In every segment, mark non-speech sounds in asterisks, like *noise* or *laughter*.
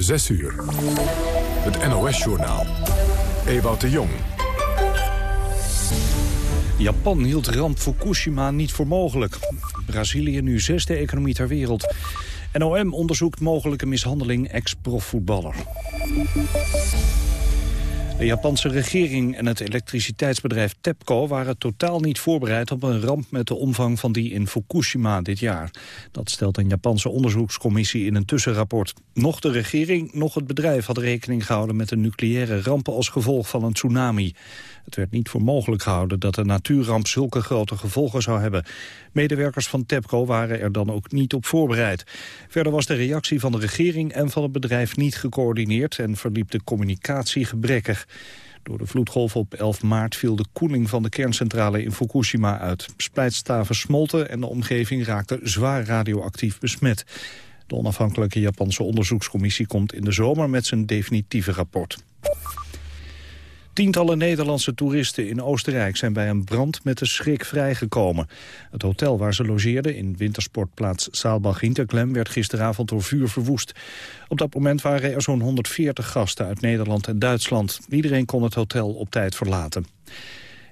6 uur. Het NOS-journaal. Ewout de Jong. Japan hield ramp Fukushima niet voor mogelijk. Brazilië nu zesde economie ter wereld. NOM onderzoekt mogelijke mishandeling ex-profvoetballer. De Japanse regering en het elektriciteitsbedrijf TEPCO waren totaal niet voorbereid op een ramp met de omvang van die in Fukushima dit jaar. Dat stelt een Japanse onderzoekscommissie in een tussenrapport. Nog de regering, nog het bedrijf had rekening gehouden met een nucleaire ramp als gevolg van een tsunami. Het werd niet voor mogelijk gehouden dat een natuurramp zulke grote gevolgen zou hebben. Medewerkers van TEPCO waren er dan ook niet op voorbereid. Verder was de reactie van de regering en van het bedrijf niet gecoördineerd en verliep de communicatie gebrekkig. Door de vloedgolf op 11 maart viel de koeling van de kerncentrale in Fukushima uit. Splijtstaven smolten en de omgeving raakte zwaar radioactief besmet. De onafhankelijke Japanse onderzoekscommissie komt in de zomer met zijn definitieve rapport. Tientallen Nederlandse toeristen in Oostenrijk zijn bij een brand met de schrik vrijgekomen. Het hotel waar ze logeerden in wintersportplaats Saalbach-Hinterklem werd gisteravond door vuur verwoest. Op dat moment waren er zo'n 140 gasten uit Nederland en Duitsland. Iedereen kon het hotel op tijd verlaten.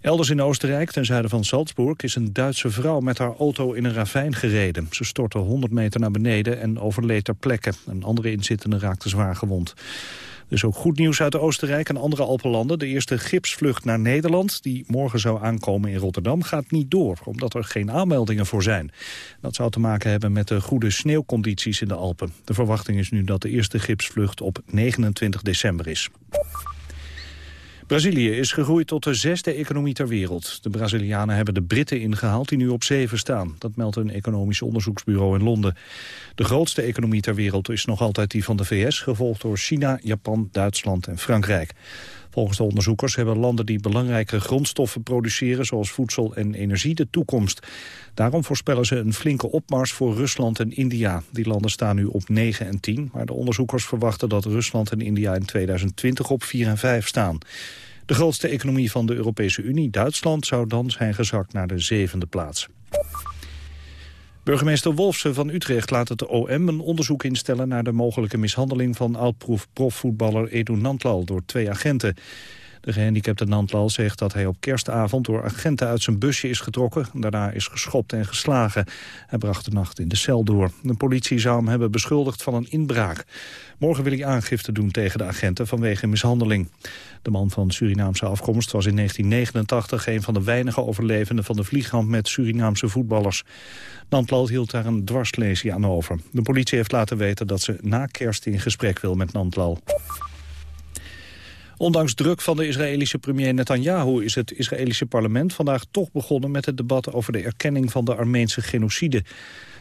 Elders in Oostenrijk, ten zuiden van Salzburg, is een Duitse vrouw met haar auto in een ravijn gereden. Ze stortte 100 meter naar beneden en overleed ter plekke. Een andere inzittende raakte zwaar gewond. Er is ook goed nieuws uit Oostenrijk en andere Alpenlanden. De eerste gipsvlucht naar Nederland, die morgen zou aankomen in Rotterdam, gaat niet door, omdat er geen aanmeldingen voor zijn. Dat zou te maken hebben met de goede sneeuwcondities in de Alpen. De verwachting is nu dat de eerste gipsvlucht op 29 december is. Brazilië is gegroeid tot de zesde economie ter wereld. De Brazilianen hebben de Britten ingehaald die nu op zeven staan. Dat meldt een economisch onderzoeksbureau in Londen. De grootste economie ter wereld is nog altijd die van de VS... gevolgd door China, Japan, Duitsland en Frankrijk. Volgens de onderzoekers hebben landen die belangrijke grondstoffen produceren... zoals voedsel en energie de toekomst. Daarom voorspellen ze een flinke opmars voor Rusland en India. Die landen staan nu op 9 en 10, maar de onderzoekers verwachten dat Rusland en India in 2020 op 4 en 5 staan. De grootste economie van de Europese Unie, Duitsland, zou dan zijn gezakt naar de zevende plaats. Burgemeester Wolfsen van Utrecht laat het OM een onderzoek instellen... naar de mogelijke mishandeling van oud-profvoetballer Edu Nantlal door twee agenten. De gehandicapte Nantlal zegt dat hij op kerstavond door agenten uit zijn busje is getrokken. Daarna is geschopt en geslagen. Hij bracht de nacht in de cel door. De politie zou hem hebben beschuldigd van een inbraak. Morgen wil hij aangifte doen tegen de agenten vanwege mishandeling. De man van Surinaamse afkomst was in 1989 een van de weinige overlevenden van de vliegramp met Surinaamse voetballers. Nantlal hield daar een dwarslesie aan over. De politie heeft laten weten dat ze na kerst in gesprek wil met Nantlal. Ondanks druk van de Israëlische premier Netanyahu is het Israëlische parlement vandaag toch begonnen met het debat over de erkenning van de Armeense genocide.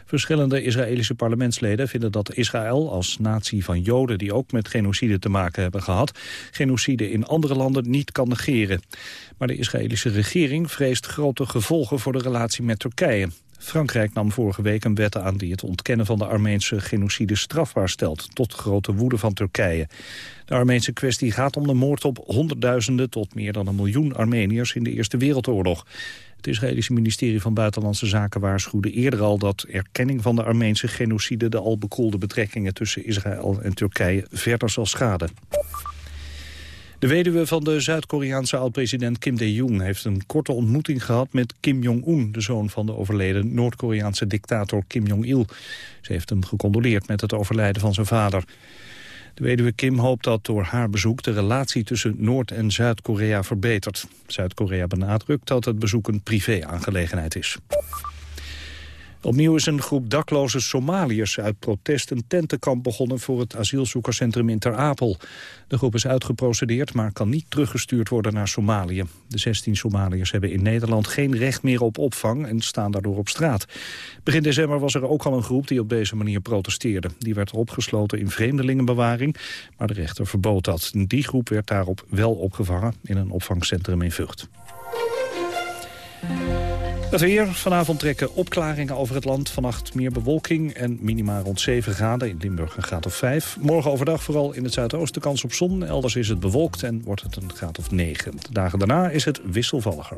Verschillende Israëlische parlementsleden vinden dat Israël als natie van Joden die ook met genocide te maken hebben gehad, genocide in andere landen niet kan negeren. Maar de Israëlische regering vreest grote gevolgen voor de relatie met Turkije. Frankrijk nam vorige week een wet aan die het ontkennen van de Armeense genocide strafbaar stelt, tot grote woede van Turkije. De Armeense kwestie gaat om de moord op honderdduizenden tot meer dan een miljoen Armeniërs in de Eerste Wereldoorlog. Het Israëlische ministerie van Buitenlandse Zaken waarschuwde eerder al dat erkenning van de Armeense genocide de al bekoelde betrekkingen tussen Israël en Turkije verder zal schaden. De weduwe van de Zuid-Koreaanse oud-president Kim Dae-jung heeft een korte ontmoeting gehad met Kim Jong-un, de zoon van de overleden Noord-Koreaanse dictator Kim Jong-il. Ze heeft hem gecondoleerd met het overlijden van zijn vader. De weduwe Kim hoopt dat door haar bezoek de relatie tussen Noord- en Zuid-Korea verbetert. Zuid-Korea benadrukt dat het bezoek een privé-aangelegenheid is. Opnieuw is een groep dakloze Somaliërs uit protest een tentenkamp begonnen voor het asielzoekerscentrum in Ter Apel. De groep is uitgeprocedeerd, maar kan niet teruggestuurd worden naar Somalië. De 16 Somaliërs hebben in Nederland geen recht meer op opvang en staan daardoor op straat. Begin december was er ook al een groep die op deze manier protesteerde. Die werd opgesloten in vreemdelingenbewaring, maar de rechter verbood dat. Die groep werd daarop wel opgevangen in een opvangcentrum in Vught. Het weer. Vanavond trekken opklaringen over het land. Vannacht meer bewolking en minima rond 7 graden. In Limburg een graad of 5. Morgen overdag vooral in het zuidoosten kans op zon. Elders is het bewolkt en wordt het een graad of 9. De dagen daarna is het wisselvalliger.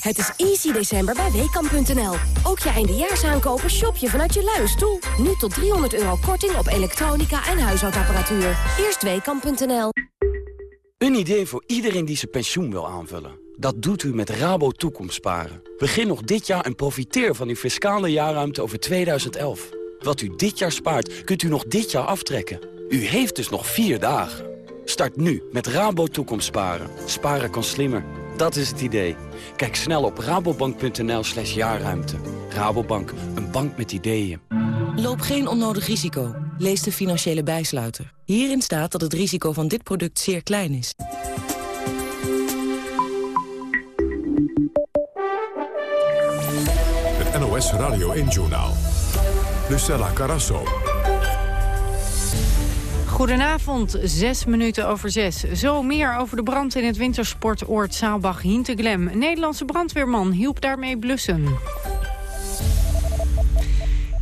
Het is easy december bij Weekamp.nl. Ook je eindejaarsaankopen shop je vanuit je luie stoel. Nu tot 300 euro korting op elektronica en huishoudapparatuur. Eerst Weekamp.nl. Een idee voor iedereen die zijn pensioen wil aanvullen. Dat doet u met Rabo Toekomstsparen. Begin nog dit jaar en profiteer van uw fiscale jaarruimte over 2011. Wat u dit jaar spaart, kunt u nog dit jaar aftrekken. U heeft dus nog vier dagen. Start nu met Rabo Toekomstsparen. Sparen kan slimmer. Dat is het idee. Kijk snel op rabobank.nl slash jaarruimte. Rabobank, een bank met ideeën. Loop geen onnodig risico. Lees de financiële bijsluiter. Hierin staat dat het risico van dit product zeer klein is. Het NOS Radio 1-journaal. Lucella Carasso. Goedenavond, zes minuten over zes. Zo meer over de brand in het wintersportoord Saalbach-Hinteglem. Nederlandse brandweerman hielp daarmee blussen.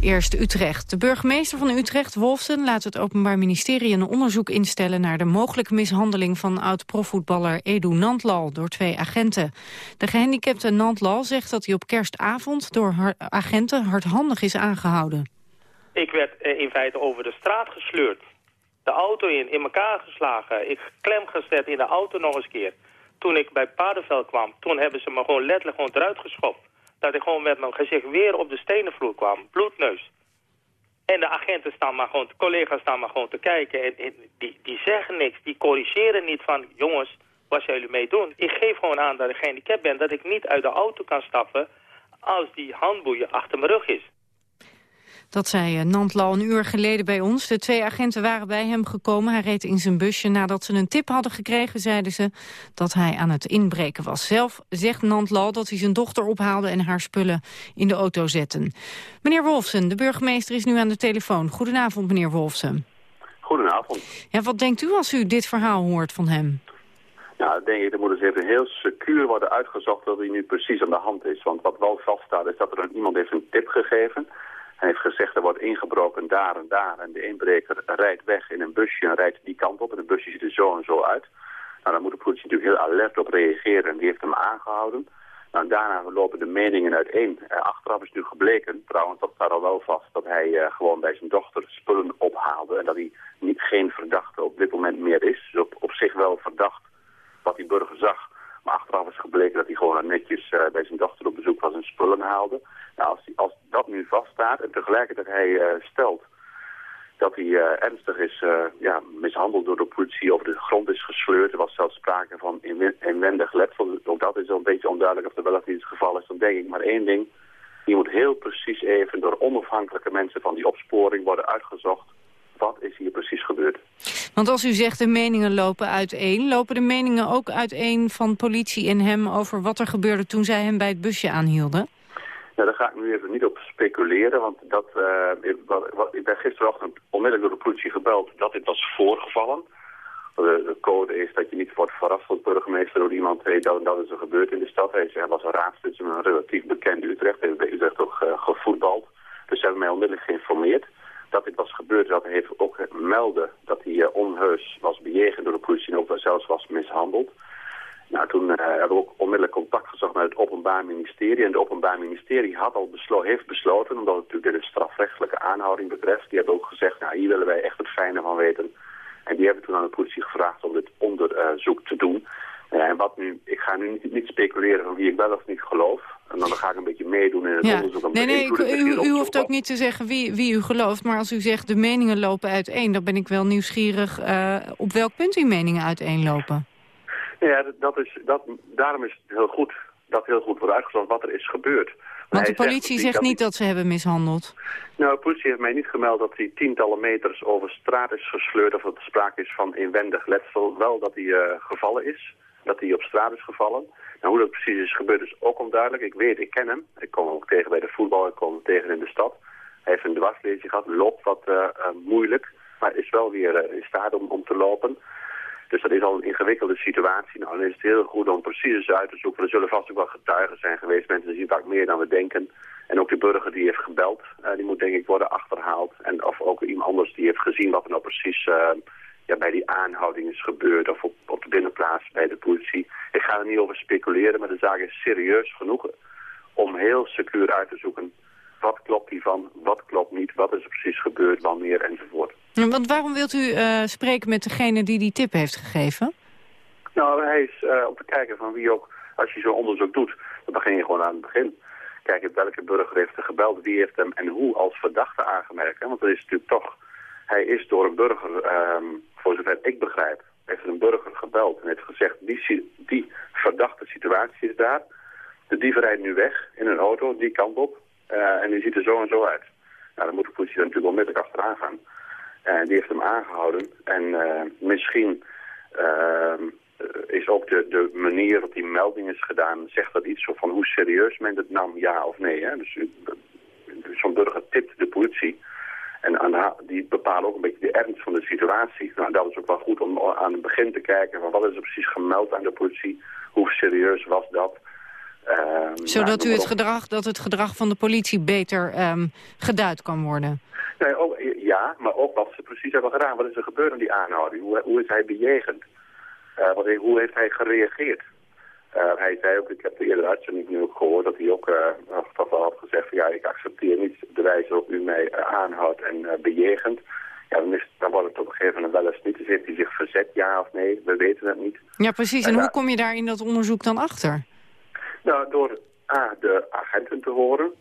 Eerst Utrecht. De burgemeester van Utrecht, Wolfsen, laat het Openbaar Ministerie een onderzoek instellen naar de mogelijke mishandeling van oud-profvoetballer Edu Nantlal door twee agenten. De gehandicapte Nantlal zegt dat hij op kerstavond door agenten hardhandig is aangehouden. Ik werd eh, in feite over de straat gesleurd. De auto in, in elkaar geslagen. Ik klem gezet in de auto nog eens keer. Toen ik bij Paardenveld kwam, toen hebben ze me gewoon letterlijk gewoon eruit geschopt dat ik gewoon met mijn gezicht weer op de stenenvloer kwam. Bloedneus. En de agenten staan maar gewoon, de collega's staan maar gewoon te kijken. En, die, die zeggen niks, die corrigeren niet van... jongens, wat zullen jullie mee doen? Ik geef gewoon aan dat ik gehandicapt ben, dat ik niet uit de auto kan stappen... als die handboeien achter mijn rug is. Dat zei eh, Nantlo een uur geleden bij ons. De twee agenten waren bij hem gekomen. Hij reed in zijn busje. Nadat ze een tip hadden gekregen, zeiden ze dat hij aan het inbreken was. Zelf zegt Nantlo dat hij zijn dochter ophaalde en haar spullen in de auto zette. Meneer Wolfsen, de burgemeester is nu aan de telefoon. Goedenavond, meneer Wolfsen. Goedenavond. Ja, wat denkt u als u dit verhaal hoort van hem? Nou, denk ik, er moet eens even heel secuur worden uitgezocht wat er nu precies aan de hand is. Want wat wel vaststaat is dat er iemand heeft een tip gegeven hij heeft gezegd er wordt ingebroken daar en daar. En de inbreker rijdt weg in een busje en rijdt die kant op. En het busje ziet er zo en zo uit. Nou, dan moet de politie natuurlijk heel alert op reageren. En die heeft hem aangehouden. Nou, daarna lopen de meningen uiteen. Uh, achteraf is nu gebleken, trouwens, dat staat al wel vast... dat hij uh, gewoon bij zijn dochter spullen ophaalde... en dat hij niet, geen verdachte op dit moment meer is. Dus op, op zich wel verdacht wat die burger zag. Maar achteraf is gebleken dat hij gewoon netjes uh, bij zijn dochter op bezoek was en spullen haalde. Nou, als, als dat nu vaststaat en tegelijkertijd hij uh, stelt dat hij uh, ernstig is ja, mishandeld door de politie, over de grond is gesleurd. Er was zelfs sprake van inwendig letsel. Ook dat is een beetje onduidelijk of er wel niet het geval is. Dan denk ik maar één ding. Die moet heel precies even door onafhankelijke mensen van die opsporing worden uitgezocht. Wat is hier precies gebeurd? Want als u zegt de meningen lopen uiteen, lopen de meningen ook uiteen van politie en hem over wat er gebeurde toen zij hem bij het busje aanhielden? Ja, daar ga ik nu even niet op speculeren, want dat, uh, wat, ik ben gisterochtend onmiddellijk door de politie gebeld dat dit was voorgevallen. De, de, code is dat je niet wordt verrast als burgemeester door iemand weet dat, dat is er gebeurd in de stad. Hij, hij was een raadslid, een relatief bekend Utrecht, heeft bij Utrecht ook uh, gevoetbald. Dus ze hebben mij onmiddellijk geïnformeerd dat dit was gebeurd. Dat hij heeft ook melden dat hij uh, onheus was bejegend door de politie en ook zelfs was mishandeld. Nou, toen uh, hebben we ook onmiddellijk contact gezocht met het Openbaar Ministerie. En het Openbaar Ministerie had al beslo heeft besloten, omdat het natuurlijk de strafrechtelijke aanhouding betreft. Die hebben ook gezegd, nou hier willen wij echt het fijne van weten. En die hebben toen aan de politie gevraagd om dit onderzoek te doen. Uh, en wat nu, ik ga nu niet, niet, speculeren van wie ik wel of niet geloof. En dan ga ik een beetje meedoen in het ja. onderzoek. nee, nee, u, u, hoeft ook niet te zeggen wie, wie u gelooft. Maar als u zegt de meningen lopen uiteen, dan ben ik wel nieuwsgierig uh, op welk punt uw meningen uiteenlopen. Ja, dat is, dat, daarom is het heel goed dat heel goed wordt uitgezocht wat er is gebeurd. Want de politie zegt, zegt niet dat ze hebben mishandeld? Nou, de politie heeft mij niet gemeld dat hij tientallen meters over straat is gesleurd... of dat er sprake is van inwendig letsel. Wel dat hij uh, gevallen is, dat hij op straat is gevallen. Nou, hoe dat precies is gebeurd is ook onduidelijk. Ik weet, ik ken hem. Ik kom hem ook tegen bij de voetbal, ik kom hem tegen in de stad. Hij heeft een dwarsleertje gehad, loopt wat uh, uh, moeilijk. Maar is wel weer in staat om, om te lopen. Dus dat is al een ingewikkelde situatie. Nou, dan is het heel goed om precies eens uit te zoeken. Er zullen vast ook wel getuigen zijn geweest. Mensen zien vaak meer dan we denken. En ook de burger die heeft gebeld, die moet denk ik worden achterhaald. En of ook iemand anders die heeft gezien wat er nou precies ja, bij die aanhouding is gebeurd. Of op, op de binnenplaats bij de politie. Ik ga er niet over speculeren, maar de zaak is serieus genoeg om heel secuur uit te zoeken. Wat klopt hiervan, wat klopt niet, wat is er precies gebeurd, wanneer enzovoort. Want waarom wilt u uh, spreken met degene die die tip heeft gegeven? Nou, hij is uh, om te kijken van wie ook, als je zo'n onderzoek doet, dan begin je gewoon aan het begin. Kijken welke burger heeft er gebeld, wie heeft hem en hoe als verdachte aangemerkt. Hè? Want dat is natuurlijk toch, hij is door een burger, um, voor zover ik begrijp, heeft een burger gebeld en heeft gezegd, die, die verdachte situatie is daar. De dieven rijden nu weg in een auto, die kant op, uh, en die ziet er zo en zo uit. Nou, dan moet de politie natuurlijk onmiddellijk achteraan gaan. Uh, die heeft hem aangehouden. En uh, misschien uh, is ook de, de manier waarop die melding is gedaan... zegt dat iets van hoe serieus men het nam, ja of nee. Hè? Dus zo'n burger tipt de politie. En aan die bepalen ook een beetje de ernst van de situatie. Nou, dat is ook wel goed om aan het begin te kijken... van wat is er precies gemeld aan de politie? Hoe serieus was dat? Uh, Zodat u het gedrag, dat het gedrag van de politie beter um, geduid kan worden? Nee, ook, ja, maar ook wat ze precies hebben gedaan. Wat is er gebeurd aan die aanhouding? Hoe, hoe is hij bejegend? Uh, wat, hoe heeft hij gereageerd? Uh, hij zei ook, ik heb de eerder uitzending nu ook gehoord, dat hij ook uh, toch wel had gezegd, ja, ik accepteer niet de wijze waarop u mij aanhoudt en bejegend. Ja, dan, is, dan wordt het op een gegeven moment wel eens niet. Dus heeft hij zich verzet, ja of nee? We weten het niet. Ja, precies. En, en hoe kom je daar in dat onderzoek dan achter? Nou, door A, de agenten te horen,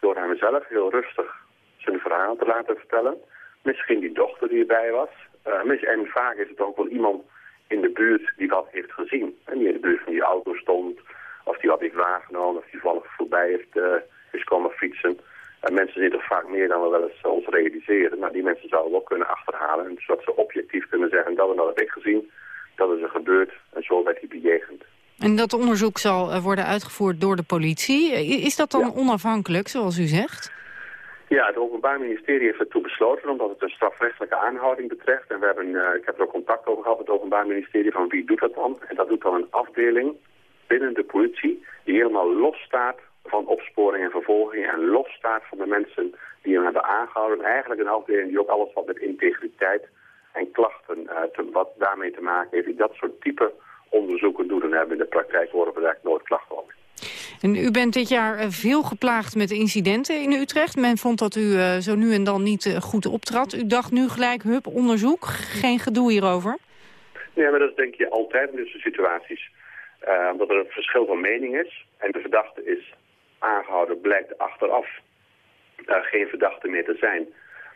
door hem zelf heel rustig zijn verhaal te laten vertellen. Misschien die dochter die erbij was. En vaak is het ook wel iemand in de buurt die wat heeft gezien. En die in de buurt van die auto stond, of die wat heeft waargenomen, of die toevallig voorbij heeft, uh, is komen fietsen. En mensen zien toch vaak meer dan we wel eens ons realiseren. Maar die mensen zouden we ook kunnen achterhalen. Zodat ze objectief kunnen zeggen, dat en dat heb ik gezien. Dat is er gebeurd en zo werd hij bejegend. En dat onderzoek zal eh, worden uitgevoerd door de politie. Is dat dan ja. onafhankelijk, zoals u zegt? Ja, het Openbaar Ministerie heeft ertoe besloten, omdat het een strafrechtelijke aanhouding betreft. En we hebben, uh, ik heb er ook contact over gehad met het Openbaar Ministerie van wie doet dat dan. En dat doet dan een afdeling binnen de politie die helemaal los staat van opsporing en vervolging en los staat van de mensen die hem hebben aangehouden. Eigenlijk een afdeling die ook alles wat met integriteit en klachten, uh, te, wat daarmee te maken heeft, die dat soort type onderzoeken doen. En hebben in de praktijk horen we eigenlijk nooit klachten. U bent dit jaar eh, veel geplaagd met incidenten in Utrecht. Men vond dat u uh, zo nu en dan niet uh, goed optrad. U dacht nu gelijk, hup, onderzoek, geen gedoe hierover? Nee, maar dat denk je altijd in deze situaties. Uh, omdat er een verschil van mening is. En de verdachte is aangehouden, blijkt achteraf geen verdachte meer te zijn.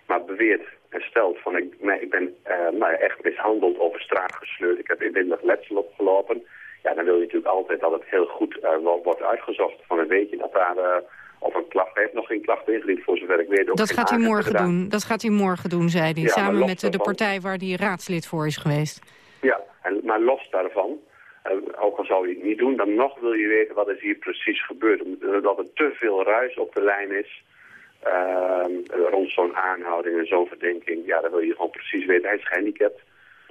Maar beweert en stelt van ik, ben nou, echt mishandeld over straat gesleurd. Ik heb inwendig letsel opgelopen. Ja, dan wil je natuurlijk altijd dat het heel goed uh, wordt uitgezocht. Van een weet je dat daar... Uh, of een klacht heeft nog geen klacht ingediend, voor zover ik weet. Ook dat gaat hij morgen doen. Dat gaat hij morgen doen, zei hij. Ja, samen met de partij waar hij raadslid voor is geweest. Ja, en, maar los daarvan, uh, ook al zou je het niet doen, dan nog wil je weten wat is hier precies gebeurd. Omdat er te veel ruis op de lijn is rond zo'n aanhouding en zo'n verdenking. Ja, dan wil je gewoon precies weten. Hij is gehandicapt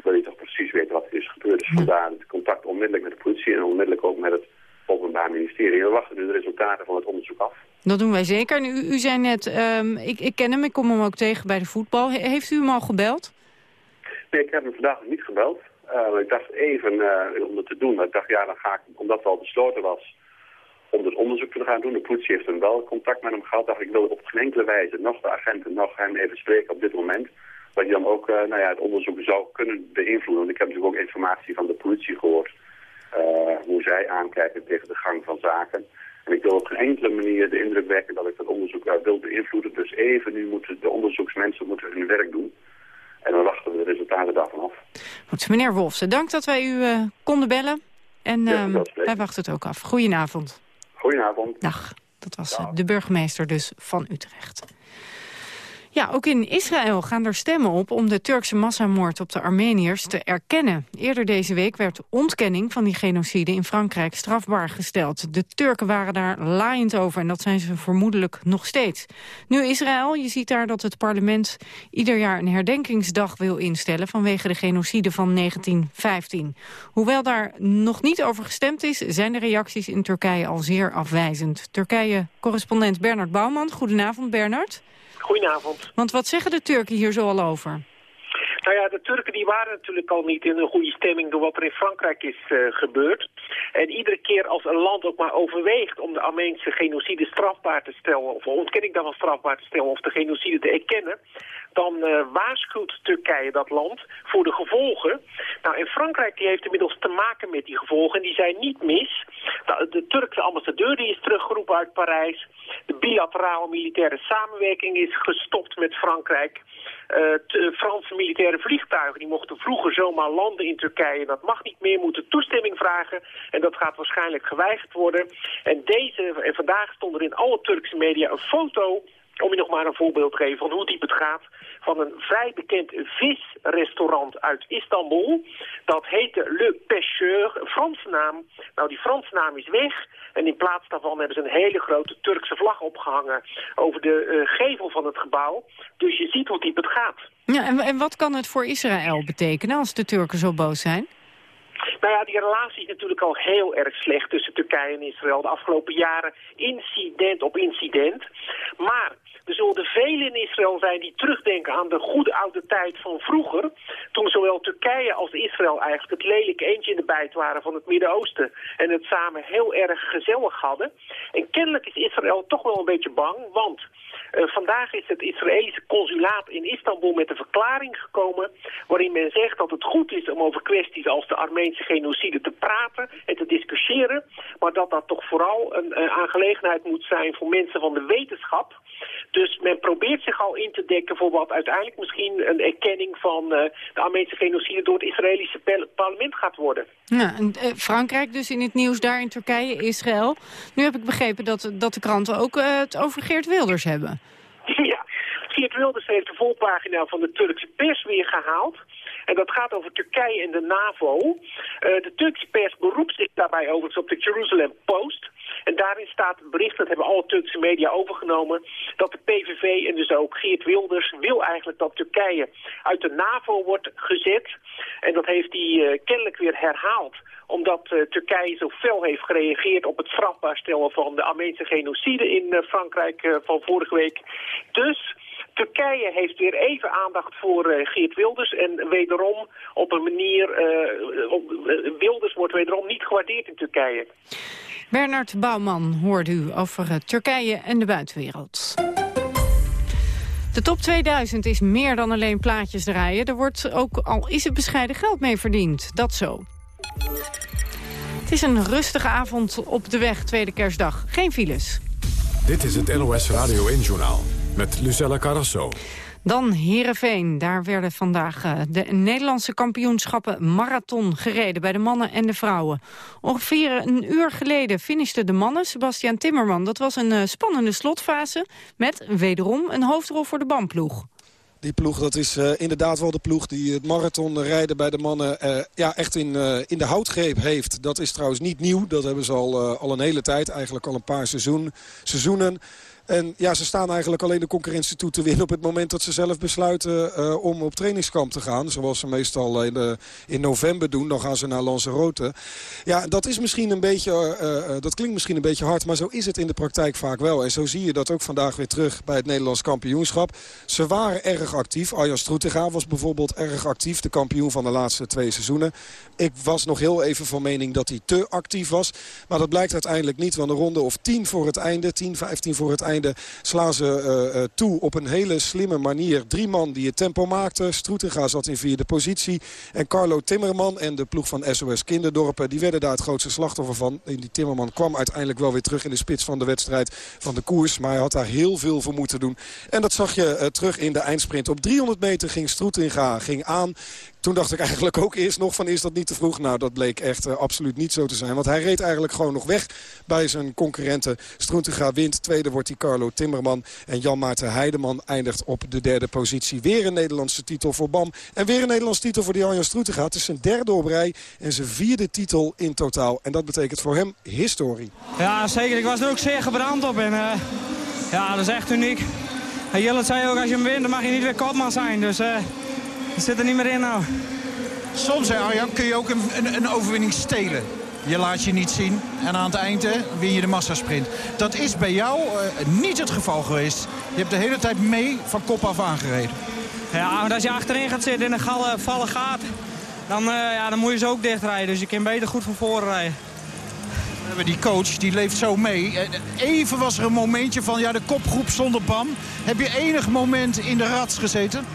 wil je toch precies weten wat er is gebeurd. Dus vandaar het contact onmiddellijk met de politie en onmiddellijk ook met het Openbaar Ministerie. We wachten nu de resultaten van het onderzoek af. Dat doen wij zeker. En u, u zei net, um, ik, ik ken hem, ik kom hem ook tegen bij de voetbal. heeft u hem al gebeld? Nee, ik heb hem vandaag niet gebeld. Uh, ik dacht even uh, om het te doen. Ik dacht, ja, dan ga ik, omdat het al besloten was om het onderzoek te gaan doen. De politie heeft hem wel contact met hem gehad. Dacht ik wil op geen enkele wijze nog de agenten nog hem even spreken op dit moment dat je dan ook uh, nou ja, het onderzoek zou kunnen beïnvloeden. Want ik heb natuurlijk ook informatie van de politie gehoord. Uh, hoe zij aankijken tegen de gang van zaken. En ik wil op geen enkele manier de indruk wekken dat ik dat onderzoek uh, wil beïnvloeden. Dus even nu moeten de onderzoeksmensen moeten hun werk doen. En dan wachten we de resultaten daarvan af. Goed, meneer Wolfsen, dank dat wij u konden bellen. En ja, ehm, wij wachten het ook af. Goedenavond. Goedenavond. Dag. Dat was de burgemeester dus van Utrecht. Ja, ook in Israël gaan er stemmen op om de Turkse massamoord op de Armeniërs te erkennen. Eerder deze week werd ontkenning van die genocide in Frankrijk strafbaar gesteld. De Turken waren daar laaiend over en dat zijn ze vermoedelijk nog steeds. Nu Israël, je ziet daar dat het parlement ieder jaar een herdenkingsdag wil instellen vanwege de genocide van 1915. Hoewel daar nog niet over gestemd is, zijn de reacties in Turkije al zeer afwijzend. Turkije-correspondent Bernard Bouwman. Goedenavond Bernard. Goedenavond. Want wat zeggen de Turken hier zo al over? Nou ja, de Turken die waren natuurlijk al niet in een goede stemming door wat er in Frankrijk is uh, gebeurd. En iedere keer als een land ook maar overweegt om de Armeense genocide strafbaar te stellen, of ontkenning daarvan strafbaar te stellen, of de genocide te erkennen, dan uh, waarschuwt Turkije dat land voor de gevolgen. Nou, en Frankrijk die heeft inmiddels te maken met die gevolgen en die zijn niet mis. De, de Turkse ambassadeur die is teruggeroepen uit Parijs. De bilaterale militaire samenwerking is gestopt met Frankrijk. Uh, Franse militaire vliegtuigen die mochten vroeger zomaar landen in Turkije. Dat mag niet meer, moeten toestemming vragen. En dat gaat waarschijnlijk geweigerd worden. En deze, en vandaag stond er in alle Turkse media een foto om je nog maar een voorbeeld te geven van hoe diep het gaat, van een vrij bekend visrestaurant uit Istanbul. Dat heette Le Pêcheur, Franse naam. Nou, die Franse naam is weg. En in plaats daarvan hebben ze een hele grote Turkse vlag opgehangen over de uh, gevel van het gebouw. Dus je ziet hoe diep het gaat. Ja, en, en wat kan het voor Israël betekenen als de Turken zo boos zijn? Nou ja, die relatie is natuurlijk al heel erg slecht tussen Turkije en Israël. De afgelopen jaren incident op incident. Maar er zullen er velen in Israël zijn die terugdenken aan de goede oude tijd van vroeger. Toen zowel Turkije als Israël eigenlijk het lelijke eentje in de bijt waren van het Midden-Oosten. En het samen heel erg gezellig hadden. En kennelijk is Israël toch wel een beetje bang, want... Uh, vandaag is het Israëlische consulaat in Istanbul met een verklaring gekomen... waarin men zegt dat het goed is om over kwesties als de Armeense genocide te praten en te discussiëren... maar dat dat toch vooral een uh, aangelegenheid moet zijn voor mensen van de wetenschap... Dus men probeert zich al in te dekken voor wat uiteindelijk misschien een erkenning van uh, de Armeense genocide door het Israëlische parlement gaat worden. Ja, en, uh, Frankrijk dus in het nieuws daar in Turkije, Israël. Nu heb ik begrepen dat, dat de kranten ook uh, het over Geert Wilders hebben. *laughs* Ja, Geert Wilders heeft de volpagina van de Turkse pers weer gehaald. En dat gaat over Turkije en de NAVO. Uh, de Turkse pers beroept zich daarbij overigens op de Jerusalem Post. En daarin staat het bericht, dat hebben alle Turkse media overgenomen, dat de PVV en dus ook Geert Wilders wil eigenlijk dat Turkije uit de NAVO wordt gezet. En dat heeft hij uh, kennelijk weer herhaald omdat uh, Turkije zo fel heeft gereageerd op het strafbaar stellen van de Armeense genocide in Frankrijk van vorige week. Dus Turkije heeft weer even aandacht voor uh, Geert Wilders. En wederom op een manier, uh, op, uh, Wilders wordt wederom niet gewaardeerd in Turkije. Bernard Bouwman hoorde u over Turkije en de buitenwereld. De top 2000 is meer dan alleen plaatjes draaien. Er wordt ook, al is het bescheiden geld mee verdiend. Dat zo. Het is een rustige avond op de weg, tweede kerstdag. Geen files. Dit is het NOS Radio 1-journaal met Lucella Carrasso. Dan Heerenveen. Daar werden vandaag uh, de Nederlandse kampioenschappen marathon gereden... bij de mannen en de vrouwen. Ongeveer een uur geleden finishte de mannen, Sebastian Timmerman. Dat was een uh, spannende slotfase met wederom een hoofdrol voor de bandploeg. Die ploeg, dat is uh, inderdaad wel de ploeg die het marathonrijden bij de mannen uh, ja, echt in, uh, in de houtgreep heeft. Dat is trouwens niet nieuw. Dat hebben ze al, al een hele tijd, eigenlijk al een paar seizoen, seizoenen. En ja, ze staan eigenlijk alleen de concurrentie toe te winnen... op het moment dat ze zelf besluiten uh, om op trainingskamp te gaan. Zoals ze meestal in, de, in november doen. Dan gaan ze naar Lanzarote. Ja, dat is misschien een beetje... Dat klinkt misschien een beetje hard, maar zo is het in de praktijk vaak wel. En zo zie je dat ook vandaag weer terug bij het Nederlands kampioenschap. Ze waren erg actief. Arjan Stroetega was bijvoorbeeld erg actief. De kampioen van de laatste twee seizoenen. Ik was nog heel even van mening dat hij te actief was. Maar dat blijkt uiteindelijk niet. Want een ronde of 10 voor het einde, 10, 15 voor het einde slaan ze uh, toe op een hele slimme manier. Drie man die het tempo maakten. Stroetinga zat in vierde positie. En Carlo Timmerman en de ploeg van SOS Kinderdorpen... die werden daar het grootste slachtoffer van. En die Timmerman kwam uiteindelijk wel weer terug in de spits van de wedstrijd van de koers. Maar hij had daar heel veel voor moeten doen. En dat zag je uh, terug in de eindsprint. Op 300 meter ging Stroetinga ging aan. Toen dacht ik eigenlijk ook eerst nog van is dat niet te vroeg? Nou, dat bleek echt uh, absoluut niet zo te zijn. Want hij reed eigenlijk gewoon nog weg bij zijn concurrenten. Stroentinga wint, tweede wordt hij Carlo Timmerman. En Jan Maarten Heideman eindigt op de derde positie. Weer een Nederlandse titel voor BAM. En weer een Nederlandse titel voor Jan Stroetegaat. Het is zijn derde op rij en zijn vierde titel in totaal. En dat betekent voor hem historie. Ja, zeker. Ik was er ook zeer gebrand op. En, uh, ja, dat is echt uniek. En Jillet zei ook, als je hem wint, dan mag je niet weer kopman zijn. Dus uh, dat zit er niet meer in nou. Soms, hè, Arjan, kun je ook een, een, een overwinning stelen. Je laat je niet zien en aan het eind win je de massasprint. Dat is bij jou uh, niet het geval geweest. Je hebt de hele tijd mee van kop af aangereden. Ja, maar als je achterin gaat zitten in een galle, vallen gaat... Dan, uh, ja, dan moet je ze ook dichtrijden. Dus je kan beter goed van voren rijden. Die coach die leeft zo mee. Even was er een momentje van ja, de kopgroep zonder BAM. Heb je enig moment in de rats gezeten?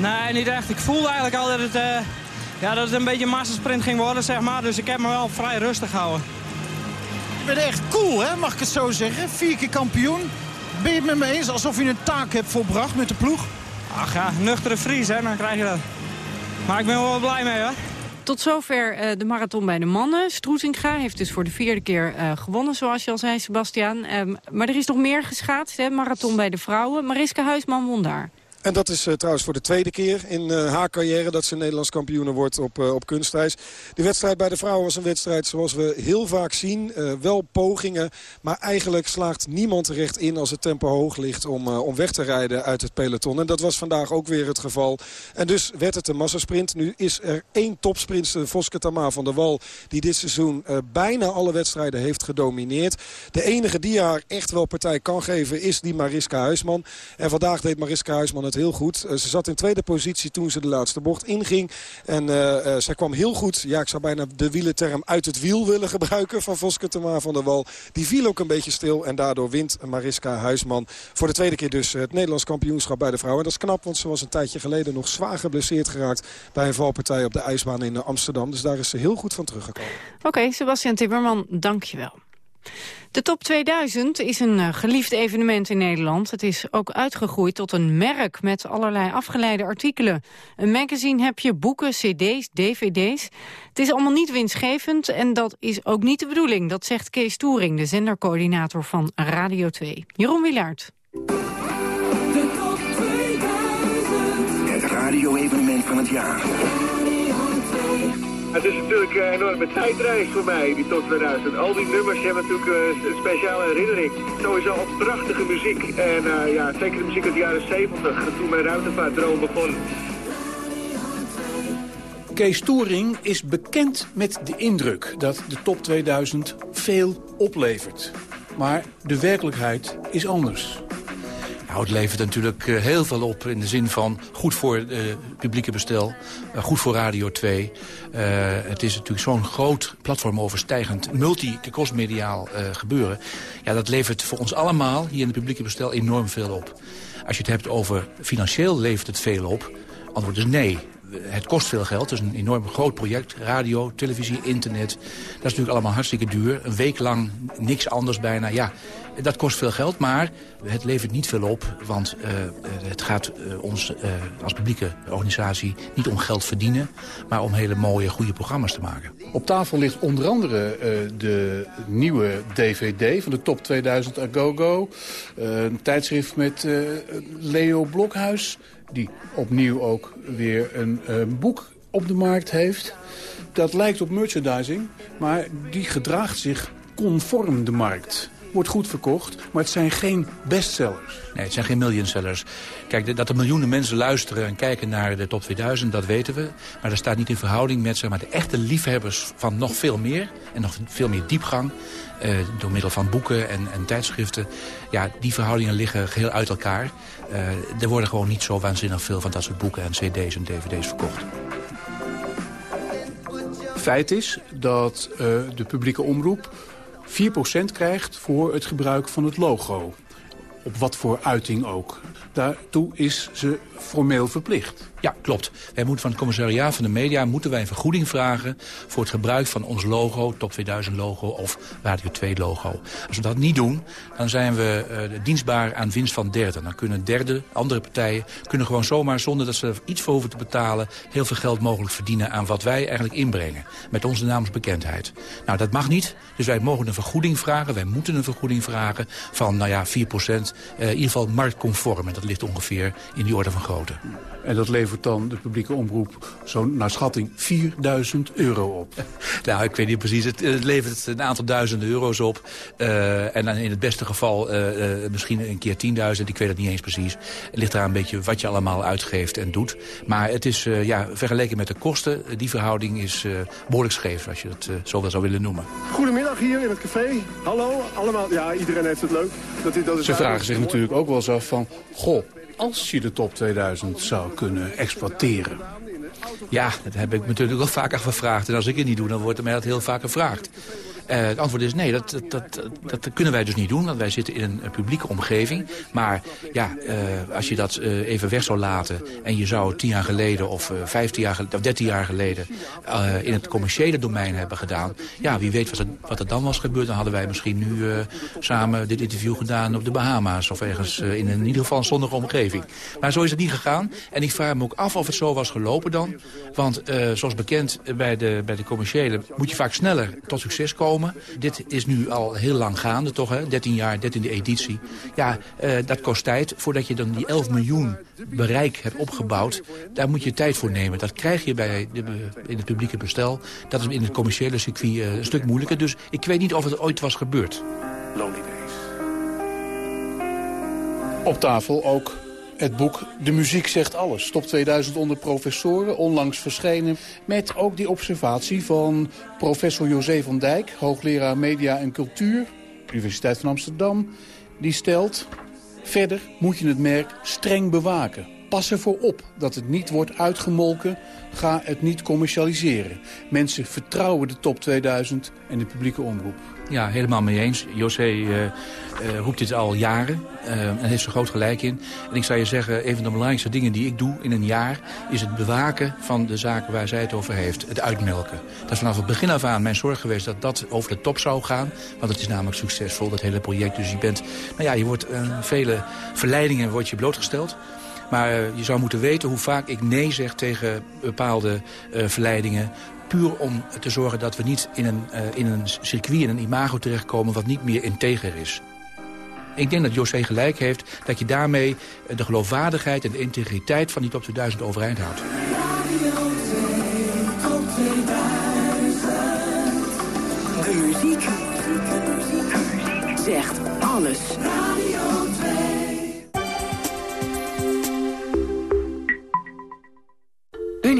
Nee, niet echt. Ik voelde eigenlijk al dat het, uh, ja, dat het een beetje een massasprint ging worden, zeg maar. Dus ik heb me wel vrij rustig gehouden. Je bent echt cool, hè? mag ik het zo zeggen? Vier keer kampioen. Ben je het met me eens alsof je een taak hebt volbracht met de ploeg? Ach ja, nuchtere Fries, hè, dan krijg je dat. Maar ik ben er wel blij mee, hè. Tot zover uh, de marathon bij de mannen. Stroetinga heeft dus voor de vierde keer uh, gewonnen, zoals je al zei, Sebastiaan. Um, maar er is nog meer geschaatst, hè? marathon bij de vrouwen. Mariska Huisman won daar. En dat is uh, trouwens voor de tweede keer in uh, haar carrière... dat ze Nederlands kampioen wordt op, uh, op. De wedstrijd bij de vrouwen was een wedstrijd zoals we heel vaak zien. wel pogingen, maar eigenlijk slaagt niemand recht in... als het tempo hoog ligt om, om weg te rijden uit het peloton. En dat was vandaag ook weer het geval. En dus werd het een massasprint. Nu is er één topsprintster, Voske Tama van der Wal... die dit seizoen bijna alle wedstrijden heeft gedomineerd. De enige die haar echt wel partij kan geven is die Mariska Huisman. En vandaag deed Mariska Huisman het heel goed. Uh, ze zat in tweede positie toen ze de laatste bocht inging. En uh, uh, zij kwam heel goed. Ja, ik zou bijna de wielenterm uit het wiel willen gebruiken van Voske Tema van der Wal. Die viel ook een beetje stil en daardoor wint Mariska Huisman. Voor de tweede keer dus het Nederlands kampioenschap bij de vrouwen. En dat is knap, want ze was een tijdje geleden nog zwaar geblesseerd geraakt... bij een valpartij op de ijsbaan in Amsterdam. Dus daar is ze heel goed van teruggekomen. Oké, Sebastian Timmerman, dank je wel. De top 2000 is een uh, geliefd evenement in Nederland. Het is ook uitgegroeid tot een merk met allerlei afgeleide artikelen. Een magazine heb je, boeken, cd's, dvd's. Het is allemaal niet winstgevend en dat is ook niet de bedoeling. Dat zegt Kees Toering, de zendercoördinator van Radio 2. Jeroen Wilaert. De top 2000. Het radio-evenement van het jaar. Het is natuurlijk een enorme tijdreis voor mij, die top 2000. Al die nummers hebben natuurlijk eh, een speciale herinnering. Sowieso al prachtige muziek. En uh, ja, zeker de muziek uit de jaren 70, toen mijn ruimtevaartdroom begon. Kees Toering is bekend met de indruk dat de top 2000 veel oplevert. Maar de werkelijkheid is anders. Nou, het levert natuurlijk uh, heel veel op in de zin van goed voor het uh, publieke bestel, uh, goed voor Radio 2. het is natuurlijk zo'n groot platformoverstijgend multi-crossmediaal gebeuren. Ja, dat levert voor ons allemaal hier in het publieke bestel enorm veel op. Als je het hebt over financieel levert het veel op, antwoord is nee het kost veel geld. Het is een enorm groot project. Radio, televisie, internet. Dat is natuurlijk allemaal hartstikke duur. Een week lang niks anders bijna. Ja, dat kost veel geld, maar het levert niet veel op. Want uh, het gaat uh, ons als publieke organisatie niet om geld verdienen... maar om hele mooie, goede programma's te maken. Op tafel ligt onder andere de nieuwe DVD van de Top 2000 Agogo. een tijdschrift met Leo Blokhuis... die opnieuw ook weer een boek op de markt heeft. Dat lijkt op merchandising, maar die gedraagt zich conform de markt wordt goed verkocht, maar het zijn geen bestsellers. Nee, het zijn geen miljoensellers. Kijk, dat er miljoenen mensen luisteren en kijken naar de top 2000, dat weten we. Maar dat staat niet in verhouding met zeg maar, de echte liefhebbers van nog veel meer. En nog veel meer diepgang. Uh, door middel van boeken en, en, tijdschriften. Ja, die verhoudingen liggen geheel uit elkaar. Uh, er worden gewoon niet zo waanzinnig veel van dat soort boeken en cd's en dvd's verkocht. Feit is dat uh, de publieke omroep 4% krijgt voor het gebruik van het logo. op wat voor uiting ook. Daartoe is ze formeel verplicht. Ja, klopt. Wij moeten van het commissariaat van de media moeten wij een vergoeding vragen voor het gebruik van ons logo, Top 2000 logo of Radio 2 logo. Als we dat niet doen, dan zijn we uh, dienstbaar aan winst van derden. Dan kunnen derden, andere partijen, kunnen gewoon zomaar zonder dat ze er iets voor hoeven te betalen, heel veel geld mogelijk verdienen aan wat wij eigenlijk inbrengen. Met onze naamsbekendheid. Nou, dat mag niet. Dus wij mogen een vergoeding vragen. Wij moeten een vergoeding vragen van, nou ja, 4 procent. Uh, in ieder geval marktconform. En dat ligt ongeveer in die orde van grootte. En dat levert dan de publieke omroep zo'n naar schatting 4000 euro op. *laughs* nou, ik weet niet precies. Het, het levert een aantal duizenden euro's op. Uh, en dan in het beste geval uh, uh, misschien een keer 10.000. Ik weet het niet eens precies. Het ligt daar een beetje wat je allemaal uitgeeft en doet. Maar het is ja, vergeleken met de kosten, die verhouding is behoorlijk scheef, als je het zo wel zou willen noemen. Goedemiddag hier in het café. Hallo, allemaal. Ja, iedereen heeft het leuk. Dat, dat is Ze vragen zich natuurlijk ook wel eens af van... Goh, als je de top 2000 zou kunnen exploiteren? Ja, dat heb ik natuurlijk wel vaker gevraagd. En als ik het niet doe, dan wordt er mij dat heel vaak gevraagd. Uh, het antwoord is nee, dat, dat, dat, dat, kunnen wij dus niet doen. Want wij zitten in een, publieke omgeving. Maar ja, uh, als je dat even weg zou laten... en je zou tien jaar geleden of vijftien jaar of dertien jaar geleden... in het commerciële domein hebben gedaan... ja, wie weet wat er, wat er dan was gebeurd... dan hadden wij misschien nu samen dit interview gedaan op de Bahama's... of ergens in, in ieder geval een zonnige omgeving. Maar zo is het niet gegaan. En ik vraag me ook af of het zo was gelopen dan. Want zoals bekend bij de, bij de commerciële... moet je vaak sneller tot succes komen dit is nu al heel lang gaande, toch? Hè? 13 jaar, 13e editie. Ja, uh, dat kost tijd. Voordat je dan die 11 miljoen bereik hebt opgebouwd... daar moet je tijd voor nemen. Dat krijg je bij de, in het publieke bestel. Dat is in het commerciële circuit uh, een stuk moeilijker. Dus ik weet niet of het ooit was gebeurd. Op tafel ook het boek De Muziek Zegt Alles. Top 2000 onder professoren, onlangs verschenen. Met ook die observatie van professor José van Dijk... hoogleraar Media en Cultuur, Universiteit van Amsterdam. Die stelt, verder moet je het merk streng bewaken. Pas ervoor op dat het niet wordt uitgemolken. Ga het niet commercialiseren. Mensen vertrouwen de top 2000 en de publieke omroep. Ja, helemaal mee eens. José uh, uh, roept dit al jaren uh, en heeft er groot gelijk in. En ik zou je zeggen, een van de belangrijkste dingen die ik doe in een jaar... is het bewaken van de zaken waar zij het over heeft. Het uitmelken. Dat is vanaf het begin af aan mijn zorg geweest dat dat over de top zou gaan. Want het is namelijk succesvol, dat hele project. Dus je bent, nou ja, je wordt vele verleidingen wordt je blootgesteld. Maar je zou moeten weten hoe vaak ik nee zeg tegen bepaalde uh, verleidingen puur om te zorgen dat we niet in een, uh, in een circuit, in een imago terechtkomen... wat niet meer integer is. Ik denk dat José gelijk heeft dat je daarmee de geloofwaardigheid en de integriteit van die top 2000 overeind houdt. De muziek zegt alles.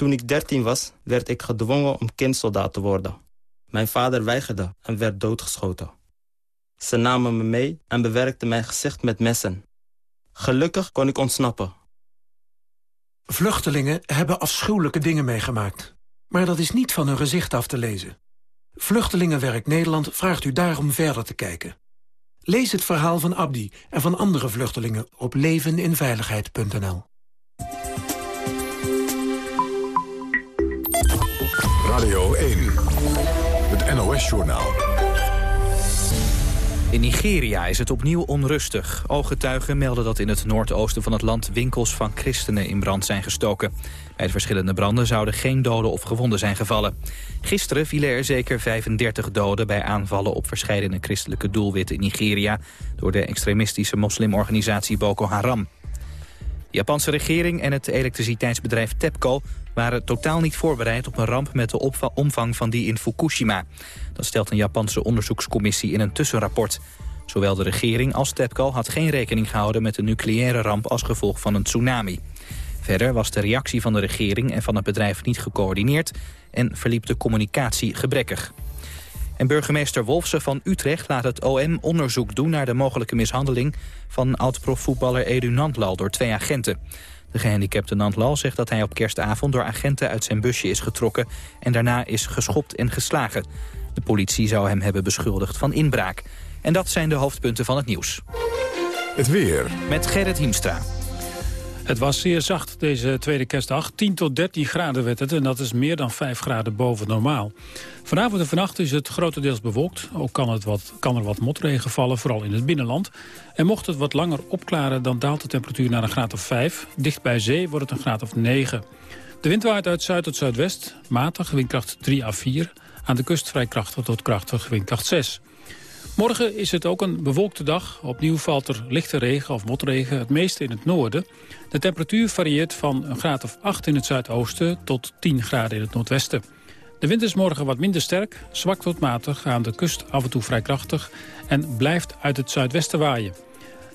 Toen ik 13 was, werd ik gedwongen om kindsoldaat te worden. Mijn vader weigerde en werd doodgeschoten. Ze namen me mee en bewerkten mijn gezicht met messen. Gelukkig kon ik ontsnappen. Vluchtelingen hebben afschuwelijke dingen meegemaakt. Maar dat is niet van hun gezicht af te lezen. Vluchtelingenwerk Nederland vraagt u daarom verder te kijken. Lees het verhaal van Abdi en van andere vluchtelingen op leveninveiligheid.nl. Radio 1, het NOS-journaal. In Nigeria is het opnieuw onrustig. Ooggetuigen melden dat in het noordoosten van het land winkels van christenen in brand zijn gestoken. Bij de verschillende branden zouden geen doden of gewonden zijn gevallen. Gisteren vielen er zeker 35 doden bij aanvallen op verschillende christelijke doelwitten in Nigeria door de extremistische moslimorganisatie Boko Haram. De Japanse regering en het elektriciteitsbedrijf TEPCO waren totaal niet voorbereid op een ramp met de omvang van die in Fukushima. Dat stelt een Japanse onderzoekscommissie in een tussenrapport. Zowel de regering als TEPCO had geen rekening gehouden met een nucleaire ramp als gevolg van een tsunami. Verder was de reactie van de regering en van het bedrijf niet gecoördineerd en verliep de communicatie gebrekkig. En burgemeester Wolfsen van Utrecht laat het OM onderzoek doen... naar de mogelijke mishandeling van oud-profvoetballer Edu Nantlal door twee agenten. De gehandicapte Nantlal zegt dat hij op kerstavond door agenten uit zijn busje is getrokken... en daarna is geschopt en geslagen. De politie zou hem hebben beschuldigd van inbraak. En dat zijn de hoofdpunten van het nieuws. Het weer. Met Gerrit Hiemstra. Het was zeer zacht deze tweede kerstdag. 10 tot 13 graden werd het en dat is meer dan 5 graden boven normaal. Vanavond en vannacht is het grotendeels bewolkt. Ook kan, het wat, kan er wat motregen vallen, vooral in het binnenland. En mocht het wat langer opklaren, dan daalt de temperatuur naar een graad of 5. Dicht bij zee wordt het een graad of 9. De wind waait uit zuid tot zuidwest, matig, windkracht 3 à 4. Aan de kust vrij krachtig tot krachtig, windkracht 6. Morgen is het ook een bewolkte dag. Opnieuw valt er lichte regen of motregen, het meeste in het noorden. De temperatuur varieert van een graad of 8 in het zuidoosten tot 10 graden in het noordwesten. De wind is morgen wat minder sterk, zwak tot matig, aan de kust af en toe vrij krachtig en blijft uit het zuidwesten waaien.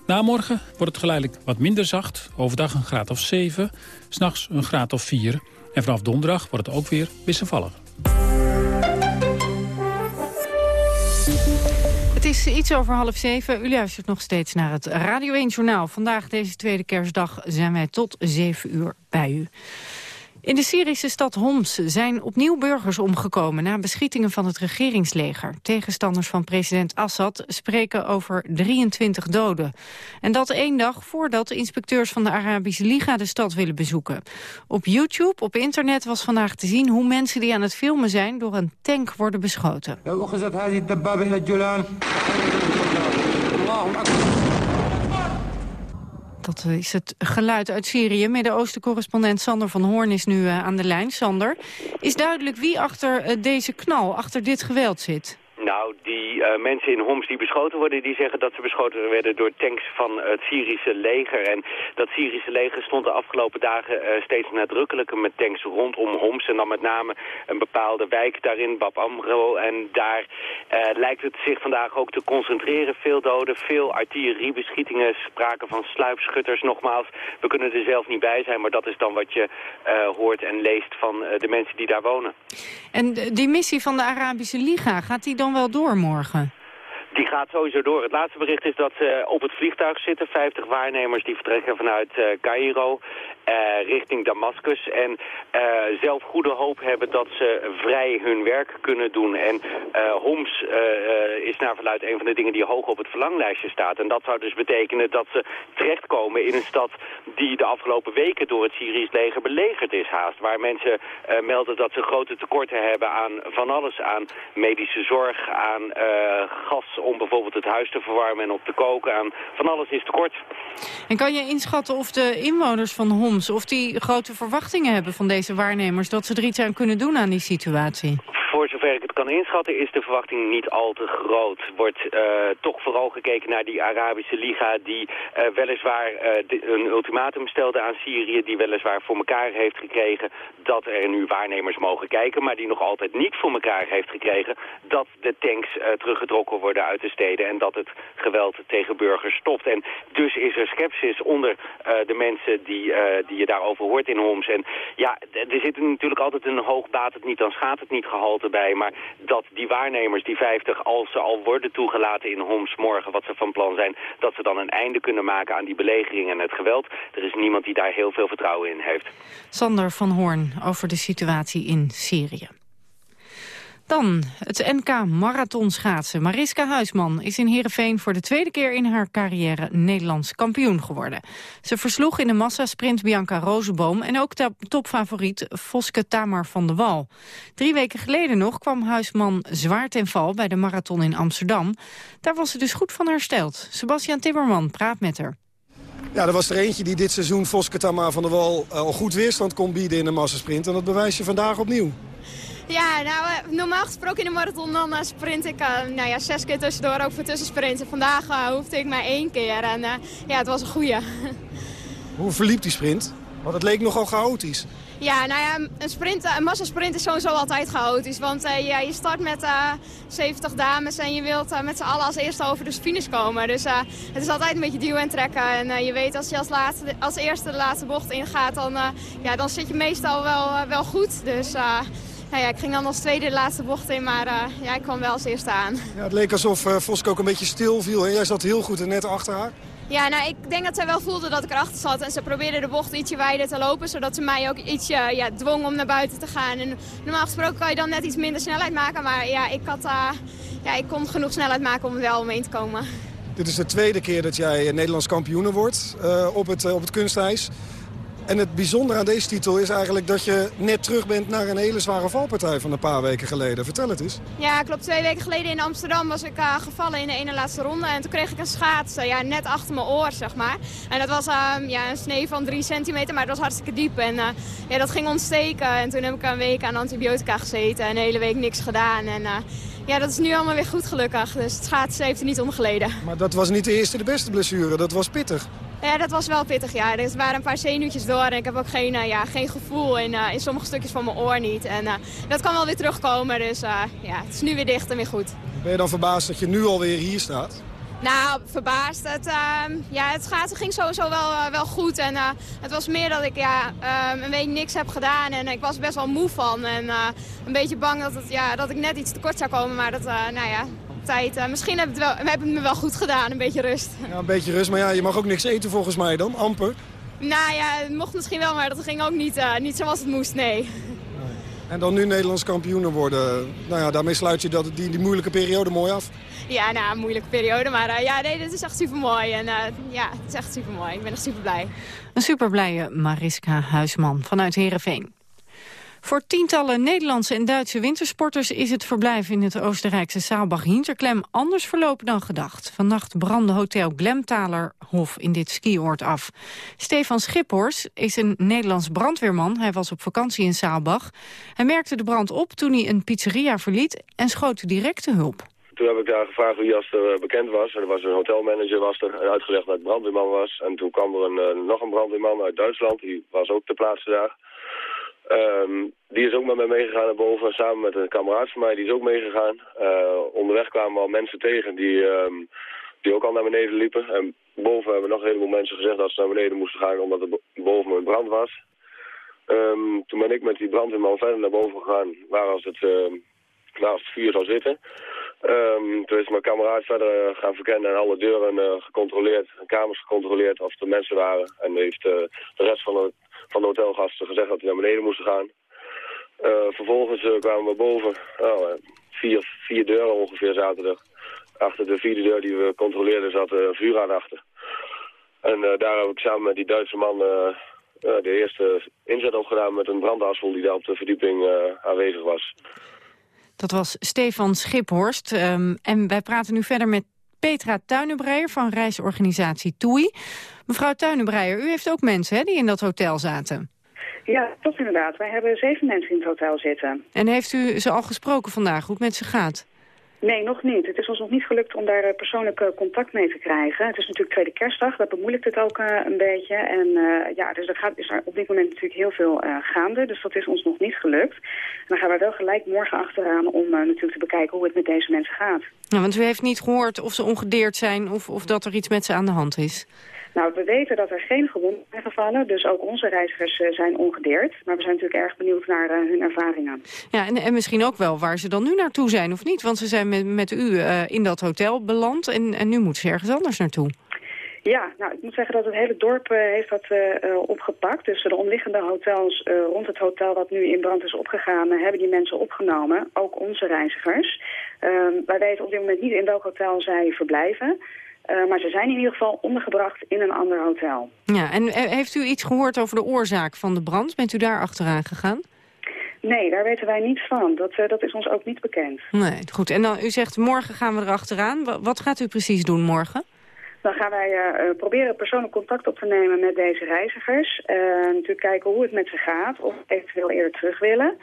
Na morgen wordt het geleidelijk wat minder zacht, overdag een graad of 7, s'nachts een graad of 4 en vanaf donderdag wordt het ook weer wisselvallig. Is iets over half zeven. U luistert nog steeds naar het Radio 1 Journaal. Vandaag, deze tweede kerstdag, zijn wij tot zeven uur bij u. In de Syrische stad Homs zijn opnieuw burgers omgekomen... na beschietingen van het regeringsleger. Tegenstanders van president Assad spreken over 23 doden. En dat één dag voordat de inspecteurs van de Arabische Liga... de stad willen bezoeken. Op YouTube, op internet, was vandaag te zien... hoe mensen die aan het filmen zijn door een tank worden beschoten. Dat is het geluid uit Syrië. Midden-Oosten-correspondent Sander van Hoorn is nu uh, aan de lijn. Sander, is duidelijk wie achter uh, deze knal, achter dit geweld zit? Nou, die uh, mensen in Homs die beschoten worden, die zeggen dat ze beschoten werden door tanks van het Syrische leger. En dat Syrische leger stond de afgelopen dagen uh, steeds nadrukkelijker met tanks rondom Homs. En dan met name een bepaalde wijk daarin, Bab Amro. En daar uh, lijkt het zich vandaag ook te concentreren. Veel doden, veel artilleriebeschietingen, sprake van sluipschutters. Nogmaals, we kunnen er zelf niet bij zijn, maar dat is dan wat je hoort en leest van de mensen die daar wonen. En die missie van de Arabische Liga, gaat die dan wel door morgen? Die gaat sowieso door. Het laatste bericht is dat ze op het vliegtuig zitten. 50 waarnemers die vertrekken vanuit uh, Cairo richting Damascus. En uh, zelf goede hoop hebben dat ze vrij hun werk kunnen doen. En Homs is naar verluid een van de dingen die hoog op het verlanglijstje staat. En dat zou dus betekenen dat ze terechtkomen in een stad die de afgelopen weken door het Syrisch leger belegerd is haast. Waar mensen melden dat ze grote tekorten hebben aan van alles. Aan medische zorg, aan gas om bijvoorbeeld het huis te verwarmen en op te koken. Aan van alles is tekort. En kan je inschatten of de inwoners van Homs... of die grote verwachtingen hebben van deze waarnemers... dat ze er iets aan kunnen doen aan die situatie? Voor zover ik het kan inschatten is de verwachting niet al te groot. Wordt uh, toch vooral gekeken naar die Arabische Liga die uh, weliswaar uh, een ultimatum stelde aan Syrië. Die weliswaar voor elkaar heeft gekregen dat er nu waarnemers mogen kijken. Maar die nog altijd niet voor elkaar heeft gekregen dat de tanks teruggetrokken worden uit de steden. En dat het geweld tegen burgers stopt. En dus is er sceptisch onder de mensen die, die je daarover hoort in Homs. En ja, er zit natuurlijk altijd een hoog baat het niet, dan schaadt het niet gehalte bij. Maar dat die waarnemers, die 50, als ze al worden toegelaten in Homs morgen, wat ze van plan zijn, dat ze dan een einde kunnen maken aan die belegering en het geweld. Er is niemand die daar heel veel vertrouwen in heeft. Sander van Hoorn over de situatie in Syrië. Dan het NK marathonschaatsen. Mariska Huisman is in Heerenveen voor de tweede keer in haar carrière Nederlands kampioen geworden. Ze versloeg in de massasprint Bianca Rozenboom en ook topfavoriet Voske Tamar van de Wal. Drie weken geleden nog kwam Huisman zwaar ten val bij de marathon in Amsterdam. Daar was ze dus goed van hersteld. Sebastian Timmerman praat met haar. Ja, er was er eentje die dit seizoen Voske Tamar van der Wal al goed weerstand kon bieden in de massasprint. En dat bewijs je vandaag opnieuw. Ja, nou, uh, normaal gesproken in de marathon dan uh, sprint ik uh, nou ja, zes keer tussendoor, ook voor tussensprinten. Vandaag hoefde ik maar één keer en ja, het was een goeie. *laughs* Hoe verliep die sprint? Want het leek nogal chaotisch. Ja, nou ja, een, sprint, een massasprint is sowieso altijd chaotisch. Want ja, je start met uh, 70 dames en je wilt met z'n allen als eerste over de finish komen. Dus het is altijd een beetje duwen en trekken. En je weet als je als, laatste, als eerste de laatste bocht ingaat, dan, ja, dan zit je meestal wel, wel goed. Dus nou ja, ik ging dan als tweede de laatste bocht in, maar ja, ik kwam wel als eerste aan. Ja, het leek alsof uh, Voske ook een beetje stil viel. En jij zat heel goed er net achter haar. Ja, nou, ik denk dat zij wel voelde dat ik erachter zat. En ze probeerde de bocht ietsje wijder te lopen. Zodat ze mij ook ietsje ja, dwong om naar buiten te gaan. En normaal gesproken kan je dan net iets minder snelheid maken. Maar ja, ik, had, uh, ja, ik kon genoeg snelheid maken om er wel omheen te komen. Dit is de tweede keer dat jij Nederlands kampioene wordt uh, op, het, uh, op het kunstijs. En het bijzondere aan deze titel is eigenlijk dat je net terug bent naar een hele zware valpartij van een paar weken geleden. Vertel het eens. Ja, klopt. Twee weken geleden in Amsterdam was ik uh, gevallen in de ene laatste ronde. En toen kreeg ik een schaats uh, ja, net achter mijn oor, zeg maar. En dat was uh, ja, een snee van drie centimeter, maar het was hartstikke diep. En eh, ja, dat ging ontsteken. En toen heb ik een week aan antibiotica gezeten en een hele week niks gedaan. En ja, dat is nu allemaal weer goed gelukkig. Dus het schaatsen heeft er niet om geleden. Maar dat was niet de eerste de beste blessure, dat was pittig. Ja, dat was wel pittig, ja. Er waren een paar zenuwtjes door en ik heb ook geen, uh, ja, geen gevoel in, uh, in sommige stukjes van mijn oor niet. En uh, dat kan wel weer terugkomen, dus ja, het is nu weer dicht en weer goed. Ben je dan verbaasd dat je nu alweer hier staat? Nou, verbaasd. Het, uh, ja, het schaatsen ging sowieso wel, wel goed. En het was meer dat ik ja, uh, een week niks heb gedaan. En ik was best wel moe van. En een beetje bang dat, het, ja, dat ik net iets tekort zou komen. Maar dat, nou ja, tijd. misschien heb, het wel, heb ik me wel goed gedaan, een beetje rust. Ja, een beetje rust. Maar ja, je mag ook niks eten volgens mij dan, amper. Nou ja, het mocht misschien wel, maar dat ging ook niet, niet zoals het moest, nee. En dan nu Nederlands kampioen worden. Nou ja, daarmee sluit je dat, die, die moeilijke periode mooi af. Ja, nou, een moeilijke periode. Maar uh, ja, nee, dit is echt super mooi. En uh, ja, het is echt super mooi. Ik ben echt super blij. Een super blije Mariska Huisman vanuit Heerenveen. Voor tientallen Nederlandse en Duitse wintersporters is het verblijf in het Oostenrijkse Saalbach-Hinterklem anders verlopen dan gedacht. Vannacht brandde hotel Glemtalerhof in dit skioord af. Stefan Schiphorst is een Nederlands brandweerman. Hij was op vakantie in Saalbach. Hij merkte de brand op toen hij een pizzeria verliet en schoot direct de hulp. Toen heb ik daar gevraagd wie als er bekend was. Er was een hotelmanager was er en uitgelegd dat het brandweerman was. En toen kwam er een, uh, nog een brandweerman uit Duitsland. Die was ook ter plaatse daar. Um, die is ook met mij meegegaan naar boven, samen met een kameraad van mij, die is ook meegegaan. Uh, onderweg kwamen al mensen tegen die, um, die ook al naar beneden liepen. En boven hebben nog een heleboel mensen gezegd dat ze naar beneden moesten gaan omdat er boven een brand was. Um, toen ben ik met die brandweerman verder naar boven gegaan, waar als het, waar als het vuur zou zitten. Toen is mijn kameraad verder uh, gaan verkennen en alle deuren uh, gecontroleerd, kamers gecontroleerd of er mensen waren. En heeft de rest van de, van de hotelgasten gezegd dat die naar beneden moesten gaan. vervolgens kwamen we boven, oh, vier, vier deuren ongeveer zaten er. Achter de vierde deur die we controleerden zat een vuurraad achter. En daar heb ik samen met die Duitse man de eerste inzet opgedaan met een brandasvol die daar op de verdieping aanwezig was. Dat was Stefan Schiphorst. Um, en wij praten nu verder met Petra Tuinenbreier van reisorganisatie TOEI. Mevrouw Tuinenbreier, u heeft ook mensen hè, die in dat hotel zaten. Ja, toch inderdaad. Wij hebben zeven mensen in het hotel zitten. En heeft u ze al gesproken vandaag, hoe het met ze gaat? Nee, nog niet. Het is ons nog niet gelukt om daar eh, persoonlijk eh, contact mee te krijgen. Het is natuurlijk tweede kerstdag, dat bemoeilijkt het ook uh, een beetje. En ja, dus er gaat, is er op dit moment natuurlijk heel veel gaande. Dus dat is ons nog niet gelukt. En dan gaan we wel gelijk morgen achteraan om natuurlijk te bekijken hoe het met deze mensen gaat. Ja, want u heeft niet gehoord of ze ongedeerd zijn of, of dat er iets met ze aan de hand is? Nou, we weten dat er geen gewonden zijn gevallen, dus ook onze reizigers uh, zijn ongedeerd. Maar we zijn natuurlijk erg benieuwd naar uh, hun ervaringen. Ja, en, en misschien ook wel waar ze dan nu naartoe zijn, of niet? Want ze zijn met, met u uh, in dat hotel beland en, en nu moeten ze ergens anders naartoe. Ja, nou, ik moet zeggen dat het hele dorp uh, heeft dat uh, opgepakt. Dus de omliggende hotels uh, rond het hotel wat nu in brand is opgegaan... hebben die mensen opgenomen, ook onze reizigers. Ehm, wij weten op dit moment niet in welk hotel zij verblijven... Uh, maar ze zijn in ieder geval ondergebracht in een ander hotel. Ja, en heeft u iets gehoord over de oorzaak van de brand? Bent u daar achteraan gegaan? Nee, daar weten wij niets van. Dat, uh, dat is ons ook niet bekend. Nee, goed. En dan, u zegt morgen gaan we erachteraan. Wat gaat u precies doen morgen? Dan gaan wij uh, proberen persoonlijk contact op te nemen met deze reizigers. natuurlijk kijken hoe het met ze gaat, of eventueel eerder terug willen.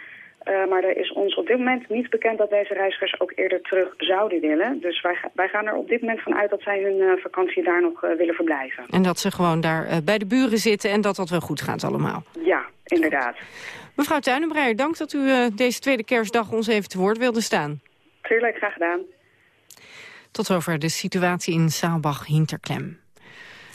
Uh, maar er is ons op dit moment niet bekend dat deze reizigers ook eerder terug zouden willen. Dus wij, wij gaan er op dit moment van uit dat zij hun uh, vakantie daar nog uh, willen verblijven. En dat ze gewoon daar bij de buren zitten en dat dat wel goed gaat allemaal. Ja, inderdaad. Mevrouw Tuinenbreier, dank dat u deze tweede kerstdag ons even te woord wilde staan. Tuurlijk, graag gedaan. Tot over de situatie in Saalbach-Hinterklem.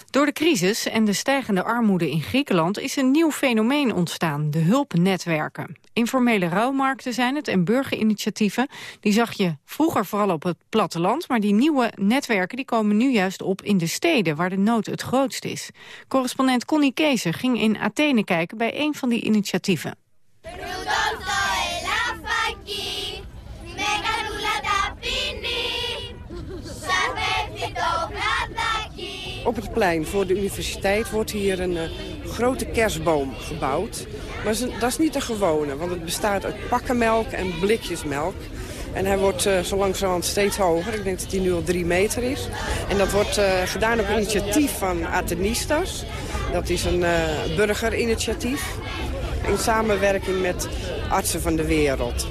Door de crisis en de stijgende armoede in Griekenland is een nieuw fenomeen ontstaan, de hulpnetwerken. Informele rouwmarkten zijn het en burgerinitiatieven. Die zag je vroeger vooral op het platteland, maar die nieuwe netwerken die komen nu juist op in de steden waar de nood het grootst is. Correspondent Connie Keeser ging in Athene kijken bij een van die initiatieven. Op het plein voor de universiteit wordt hier een uh, grote kerstboom gebouwd. Maar dat is niet de gewone, want het bestaat uit pakkenmelk en blikjesmelk. En hij wordt uh, zo langzamerhand steeds hoger. Ik denk dat hij nu al drie meter is. En dat wordt uh, gedaan op initiatief van Athenistas. Dat is een burgerinitiatief in samenwerking met artsen van de wereld.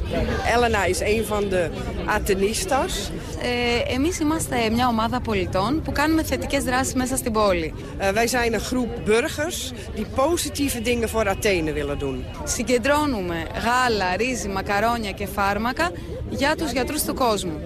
Elena is een van de Athenistas. Ε, εμείς είμαστε μια ομάδα πολιτών που κάνουμε θετικές δράσεις μέσα στην πόλη. Uh, wij zijn een groep burgers die positieve dingen voor Athene willen doen. Συγκεντρώνουμε γάλα, ρύζι, μακαρόνια και φάρμακα για τους γιατρούς του κόσμου.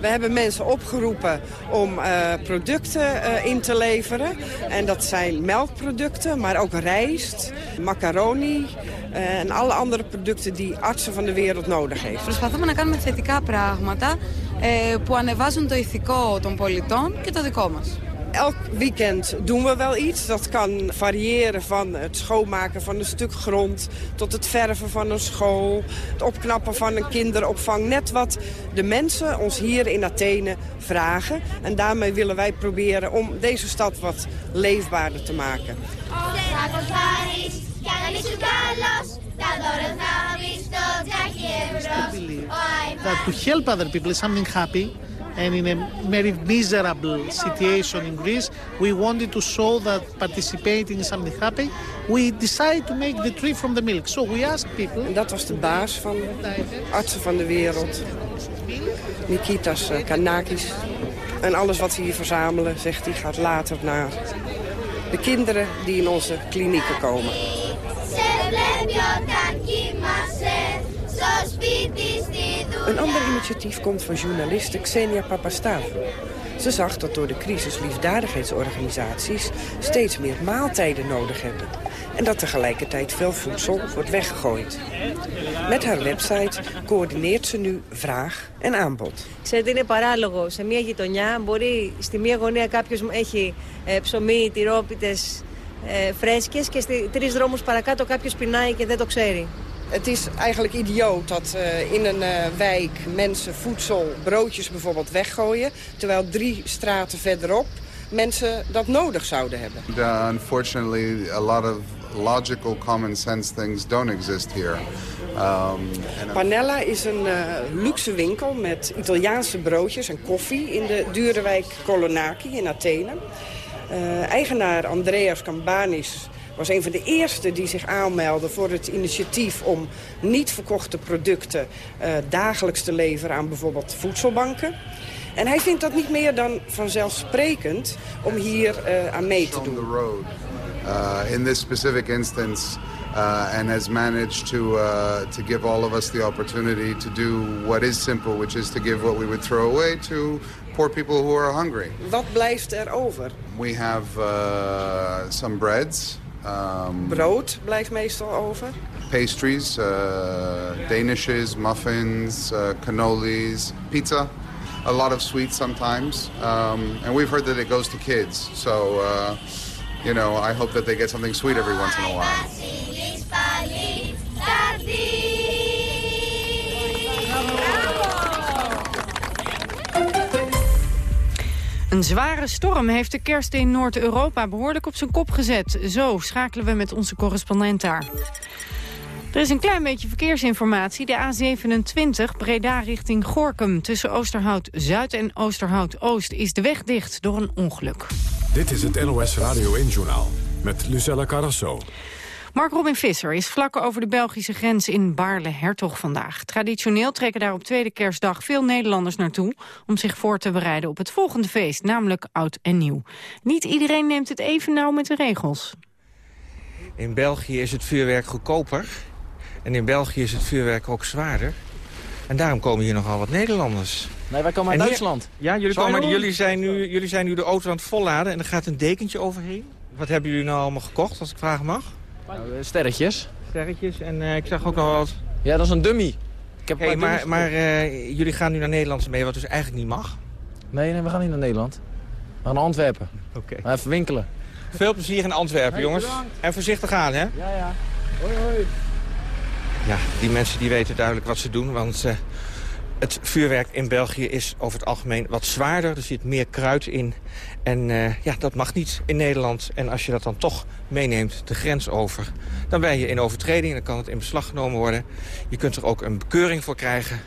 We hebben mensen opgeroepen om uh, producten uh, in te leveren. En dat zijn melkproducten, maar ook rijst, macaroni uh, en alle andere producten die artsen van de wereld nodig heeft. Προσπαθούμε να κάνουμε θετικά πράγματα ε, που ανεβάζουν το ηθικό των πολιτών και το δικό μας. Elk weekend doen we wel iets. Dat kan variëren van het schoonmaken van een stuk grond... tot het verven van een school, het opknappen van een kinderopvang. Net wat de mensen ons hier in Athene vragen. En daarmee willen wij proberen om deze stad wat leefbaarder te maken. That to help other people is something happy and in a very miserable situation in Greece, we wanted to show that participating in something happy, we decided to make the tree from the milk. So we asked people... En dat was de baas van artsen van de wereld, Nikitas uh, Kanakis. En alles wat ze hier verzamelen, zegt hij, gaat later naar de kinderen die in onze klinieken komen. Een ander initiatief komt van journaliste Xenia Papastavou. Ze zag dat door de crisis liefdadigheidsorganisaties steeds meer maaltijden nodig hebben. En dat tegelijkertijd veel voedsel wordt weggegooid. Met haar website coördineert ze nu vraag en aanbod. Ξέρετε, είναι παράλογο. Σε μια γειτονιά μπορεί στη μία γωνία κάποιο έχει ε, ψωμί, τυρόπιτες, ε, φρέσκες και στη, τρεις δρόμους παρακάτω κάποιος πεινάει και δεν το ξέρει. Het is eigenlijk idioot dat uh, in een uh, wijk mensen voedsel, broodjes bijvoorbeeld weggooien... terwijl drie straten verderop mensen dat nodig zouden hebben. Uh, unfortunately, a lot of logical common sense things don't exist here. Um, Panella is een uh, luxe winkel met Italiaanse broodjes en koffie... in de dure wijk Kolonaki in Athene. Uh, eigenaar Andreas Cambanis was een van de eerste die zich aanmeldde voor het initiatief om niet verkochte producten uh, dagelijks te leveren aan bijvoorbeeld voedselbanken. En hij vindt dat niet meer dan vanzelfsprekend om hier uh, aan mee te doen. Uh, in this specific instance, uh, and has managed to uh, to give all of us the opportunity to do what is simple, which is to give what we would throw away to poor people who are hungry. Wat blijft er over? We have uh, some breads. Um, Brood blijft meestal over. Pastries, uh, danishes, muffins, uh, cannolis, pizza. A lot of sweets sometimes. Um, and we've heard that it goes to kids. So, uh, you know, I hope that they get something sweet every once in a while. Een zware storm heeft de kerst in Noord-Europa behoorlijk op zijn kop gezet. Zo schakelen we met onze correspondent daar. Er is een klein beetje verkeersinformatie. De A27 Breda richting Gorkum. Tussen Oosterhout-Zuid en Oosterhout-Oost is de weg dicht door een ongeluk. Dit is het NOS Radio 1-journaal met Lucella Carrasso. Mark Robin Visser is vlak over de Belgische grens in Baarle-Hertog vandaag. Traditioneel trekken daar op tweede kerstdag veel Nederlanders naartoe... om zich voor te bereiden op het volgende feest, namelijk Oud en Nieuw. Niet iedereen neemt het even nauw met de regels. In België is het vuurwerk goedkoper. En in België is het vuurwerk ook zwaarder. En daarom komen hier nogal wat Nederlanders. Nee, wij komen uit Duitsland. Ja, jullie, komen, jullie, zijn nu, jullie zijn nu de auto aan het volladen en er gaat een dekentje overheen. Wat hebben jullie nou allemaal gekocht, als ik vragen mag? Nou, eh, sterretjes. Sterretjes en uh, ik zag ook al wat... Ja, dat is een dummy. Ik heb hey, maar maar uh, jullie gaan nu naar Nederland mee, wat dus eigenlijk niet mag? Nee, nee, we gaan niet naar Nederland. We gaan naar Antwerpen. Oké. Okay. Even winkelen. Veel plezier in Antwerpen, hey, jongens. Bedankt. En voorzichtig aan, hè? Ja, ja. Hoi, hoi. Ja, die mensen die weten duidelijk wat ze doen, want... Uh, het vuurwerk in België is over het algemeen wat zwaarder. Er zit meer kruid in. En uh, ja, dat mag niet in Nederland. En als je dat dan toch meeneemt de grens over... dan ben je in overtreding. Dan kan het in beslag genomen worden. Je kunt er ook een bekeuring voor krijgen.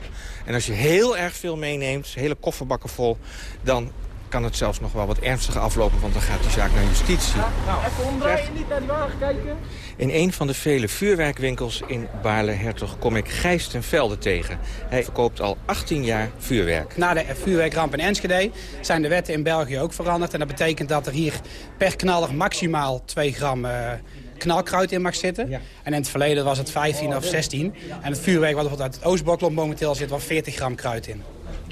En als je heel erg veel meeneemt, hele kofferbakken vol... dan kan het zelfs nog wel wat ernstiger aflopen, want dan gaat die zaak naar justitie. nou, even omdraaien, niet naar die wagen kijken. In een van de vele vuurwerkwinkels in Baarle-Hertog kom ik Gijs ten Velde tegen. Hij verkoopt al 18 jaar vuurwerk. Na de vuurwerkramp in Enschede zijn de wetten in België ook veranderd. En dat betekent dat er hier per knaller maximaal 2 gram... Uh, knalkruid in mag zitten. Ja. En in het verleden was het 15 of 16. En het vuurwerk wat uit het Oostblok momenteel zit, wel 40 gram kruid in.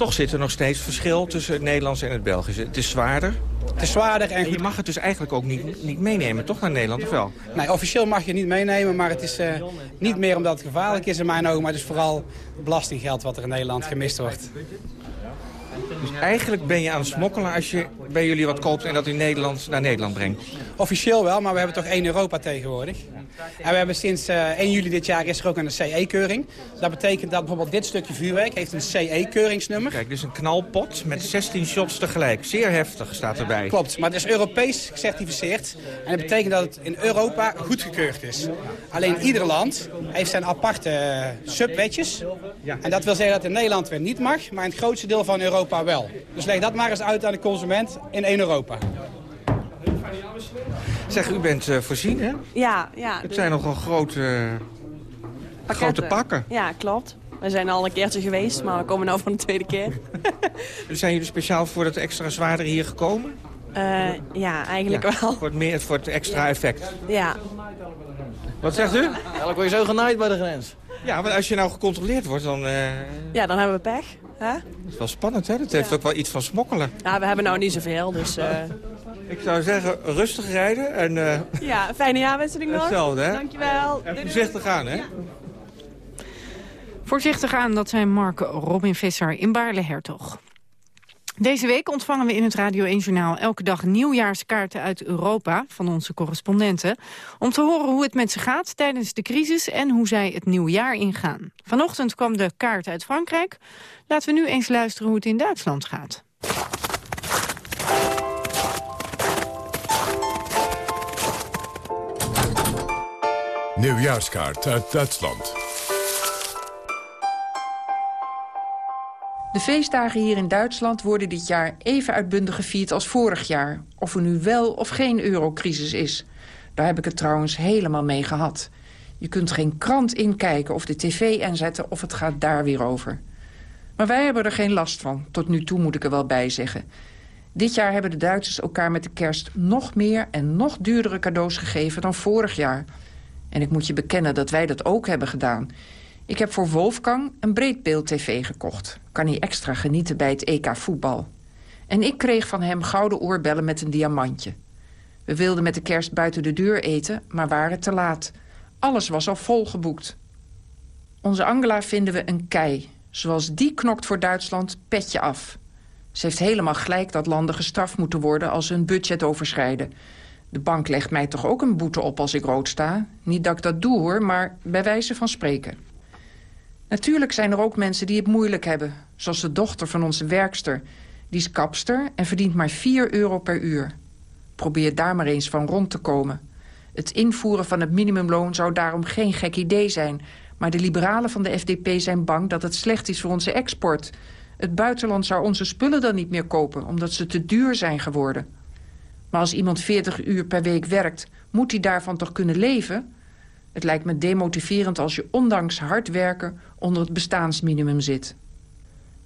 Toch zit er nog steeds verschil tussen het Nederlands en het Belgische. Het is zwaarder. Het is zwaarder. En, je mag het dus eigenlijk ook niet, niet meenemen, toch naar Nederland, of wel? Nee, officieel mag je niet meenemen, maar het is uh, niet meer omdat het gevaarlijk is in mijn ogen. Maar het is vooral belastinggeld wat er in Nederland gemist wordt. Dus eigenlijk ben je aan het smokkelen als je bij jullie wat koopt en dat in Nederland naar Nederland brengt? Officieel wel, maar we hebben toch één Europa tegenwoordig. En we hebben sinds uh, 1 juli dit jaar is er ook een CE-keuring. Dat betekent dat bijvoorbeeld dit stukje vuurwerk heeft een CE-keuringsnummer. Kijk, dus een knalpot met 16 shots tegelijk. Zeer heftig staat erbij. Klopt, maar het is Europees gecertificeerd. En dat betekent dat het in Europa goedgekeurd is. Alleen ieder land heeft zijn aparte uh, subwetjes. En dat wil zeggen dat in Nederland weer niet mag, maar in het grootste deel van Europa wel. Dus leg dat maar eens uit aan de consument in één Europa. Zeg, u bent uh, voorzien, hè? Ja, ja. Het zijn nogal grote, uh, grote pakken. Ja, klopt. We zijn al een keertje geweest, maar we komen nu voor de tweede keer. dus *laughs* zijn jullie speciaal voor dat extra zwaardere hier gekomen? Uh, ja, eigenlijk ja, wel. Voor het, meer, voor het extra effect? Ja. Wat zegt u? Eigenlijk word je zo genaaid bij de grens. Ja, maar als je nou gecontroleerd wordt, dan... Ja, dan hebben we pech. Hè? Dat is wel spannend, hè? Dat heeft ja. ook wel iets van smokkelen. Ja, we hebben nou niet zoveel, dus... Uh... Ik zou zeggen, rustig rijden en... Uh... Ja, fijne jaarwenseling nog. Hetzelfde, hè? Dankjewel. En voorzichtig aan, hè? Ja. Voorzichtig aan, dat zijn Mark Robin Visser in Baarle-Hertog. Deze week ontvangen we in het Radio 1 Journaal elke dag nieuwjaarskaarten uit Europa van onze correspondenten. Om te horen hoe het met ze gaat tijdens de crisis en hoe zij het nieuwjaar ingaan. Vanochtend kwam de kaart uit Frankrijk. Laten we nu eens luisteren hoe het in Duitsland gaat. Nieuwjaarskaart uit Duitsland. De feestdagen hier in Duitsland worden dit jaar even uitbundig gevierd als vorig jaar. Of er nu wel of geen eurocrisis is. Daar heb ik het trouwens helemaal mee gehad. Je kunt geen krant inkijken of de tv inzetten of het gaat daar weer over. Maar wij hebben er geen last van. Tot nu toe moet ik er wel bij zeggen. Dit jaar hebben de Duitsers elkaar met de kerst nog meer en nog duurdere cadeaus gegeven dan vorig jaar. En ik moet je bekennen dat wij dat ook hebben gedaan. Ik heb voor Wolfgang een breedbeeld-tv gekocht. Kan hij extra genieten bij het EK voetbal. En ik kreeg van hem gouden oorbellen met een diamantje. We wilden met de kerst buiten de deur eten, maar waren te laat. Alles was al vol geboekt. Onze Angela vinden we een kei. Zoals die knokt voor Duitsland, petje af. Ze heeft helemaal gelijk dat landen gestraft moeten worden als ze hun budget overschrijden. De bank legt mij toch ook een boete op als ik rood sta. Niet dat ik dat doe hoor, maar bij wijze van spreken. Natuurlijk zijn er ook mensen die het moeilijk hebben. Zoals de dochter van onze werkster. Die is kapster en verdient maar 4 euro per uur. Probeer daar maar eens van rond te komen. Het invoeren van het minimumloon zou daarom geen gek idee zijn. Maar de liberalen van de FDP zijn bang dat het slecht is voor onze export. Het buitenland zou onze spullen dan niet meer kopen... omdat ze te duur zijn geworden. Maar als iemand 40 uur per week werkt, moet hij daarvan toch kunnen leven? Het lijkt me demotiverend als je ondanks hard werken onder het bestaansminimum zit.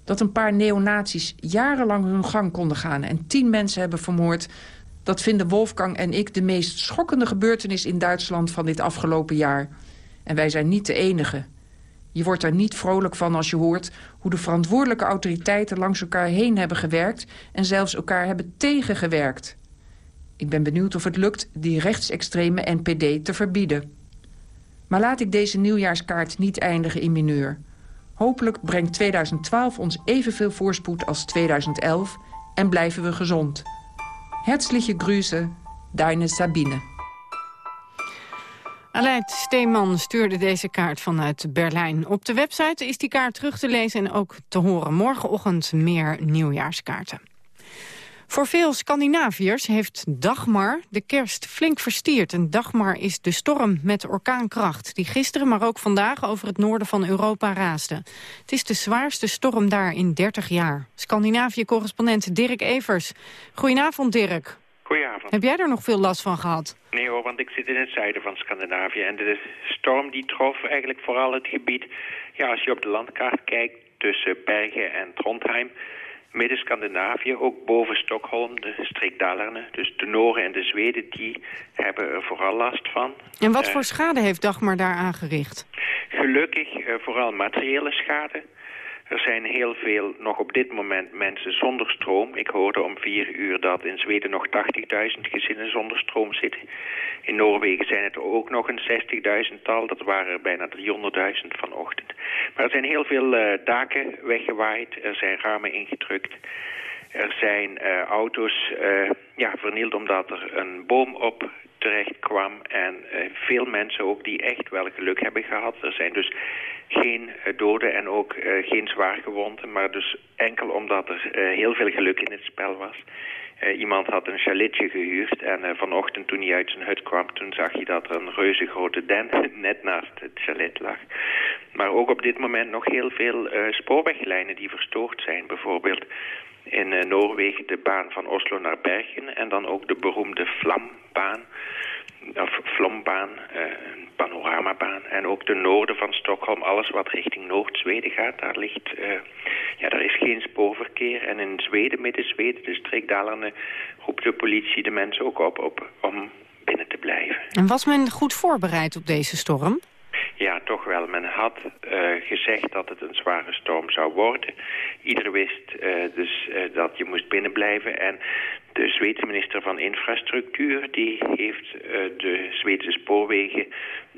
Dat een paar neonazies jarenlang hun gang konden gaan... en tien mensen hebben vermoord... dat vinden Wolfgang en ik de meest schokkende gebeurtenis in Duitsland van dit afgelopen jaar. En wij zijn niet de enige. Je wordt er niet vrolijk van als je hoort hoe de verantwoordelijke autoriteiten langs elkaar heen hebben gewerkt... en zelfs elkaar hebben tegengewerkt. Ik ben benieuwd of het lukt die rechtsextreme NPD te verbieden. Maar laat ik deze nieuwjaarskaart niet eindigen in mineur. Hopelijk brengt 2012 ons evenveel voorspoed als 2011 en blijven we gezond. Herzliche Grüße, deine Sabine. Aleid Steeman stuurde deze kaart vanuit Berlijn. Op de website is die kaart terug te lezen en ook te horen. Morgenochtend meer nieuwjaarskaarten. Voor veel Scandinaviërs heeft Dagmar de kerst flink verstierd. En Dagmar is de storm met orkaankracht... die gisteren, maar ook vandaag over het noorden van Europa raasde. Het is de zwaarste storm daar in 30 jaar. Scandinavië-correspondent Dirk Evers. Goedenavond, Dirk. Goedenavond. Heb jij er nog veel last van gehad? Nee hoor, want ik zit in het zuiden van Scandinavië. En de storm die trof eigenlijk vooral het gebied... ja, als je op de landkaart kijkt tussen Bergen en Trondheim Midden-Scandinavië, ook boven Stockholm, de streek Dalarne. Dus de Noren en de Zweden, die hebben er vooral last van. En wat voor schade heeft Dagmar daar aangericht? Gelukkig uh, vooral materiële schade. Er zijn heel veel, nog op dit moment, mensen zonder stroom. Ik hoorde om vier uur dat in Zweden nog 80.000 gezinnen zonder stroom zitten. In Noorwegen zijn het ook nog een 60.000-tal. Dat waren er bijna 300.000 vanochtend. Maar er zijn heel veel uh, daken weggewaaid. Er zijn ramen ingedrukt. Er zijn uh, auto's uh, ja, vernield omdat er een boom op terecht kwam. En veel mensen ook die echt wel geluk hebben gehad. Er zijn dus geen doden en ook geen zwaargewonden. Maar dus enkel omdat er heel veel geluk in het spel was. Iemand had een chaletje gehuurd en vanochtend toen hij uit zijn hut kwam... toen zag je dat er een reuze grote den *laughs* net naast het chalet lag. Maar ook op dit moment nog heel veel spoorweglijnen die verstoord zijn. Bijvoorbeeld in Noorwegen de baan van Oslo naar Bergen... en dan ook de beroemde Vlambaan of Vlombaan, een panoramabaan. En ook de noorden van Stockholm, alles wat richting Noord-Zweden gaat, daar ligt, uh, ja, daar is geen spoorverkeer. En in Zweden, midden-Zweden, de streek Dalarne, roept de politie de mensen ook op, op om binnen te blijven. En was men goed voorbereid op deze storm? Ja, toch wel. Men had uh, gezegd dat het een zware storm zou worden. Iedereen wist uh, dus uh, dat je moest binnenblijven. En de Zweedse minister van Infrastructuur die heeft de Zweedse spoorwegen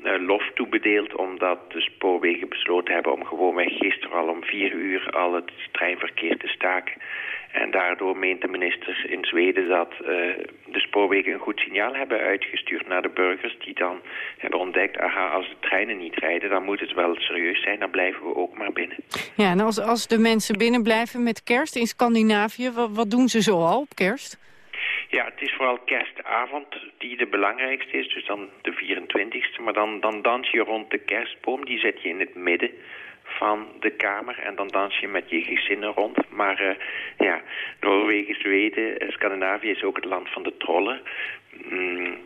lof toebedeeld... omdat de spoorwegen besloten hebben om gewoonweg gisteren al om vier uur al het treinverkeer te staken. En daardoor meent de minister in Zweden dat uh, de spoorwegen een goed signaal hebben uitgestuurd naar de burgers die dan hebben ontdekt, aha, als de treinen niet rijden, dan moet het wel serieus zijn, dan blijven we ook maar binnen. Ja, en als, als de mensen binnen blijven met kerst in Scandinavië, wat, wat doen ze zo al op kerst? Ja, het is vooral kerstavond die de belangrijkste is, dus dan de 24ste. Maar dan, dan dans je rond de kerstboom, die zet je in het midden van de kamer en dan dans je met je gezinnen rond. Maar uh, ja, Noorwegen, Zweden, Scandinavië is ook het land van de trollen. Mm,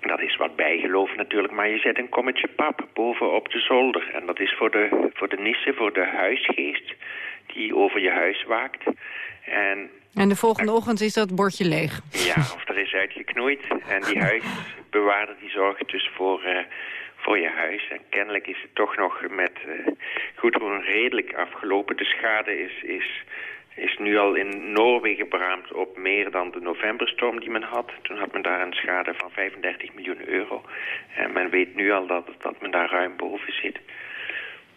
dat is wat bijgeloof natuurlijk, maar je zet een kommetje pap boven op de zolder. En dat is voor de, voor de nissen, voor de huisgeest die over je huis waakt. En, en de volgende ochtend is dat bordje leeg. Ja, of er is uitgeknoeid. En die huisbewaarder die zorgt dus voor... Uh, voor je huis. En kennelijk is het toch nog met uh, goed redelijk afgelopen. De schade is, is, is nu al in Noorwegen beraamd op meer dan de novemberstorm die men had. Toen had men daar een schade van 35 miljoen euro. En men weet nu al dat, dat men daar ruim boven zit.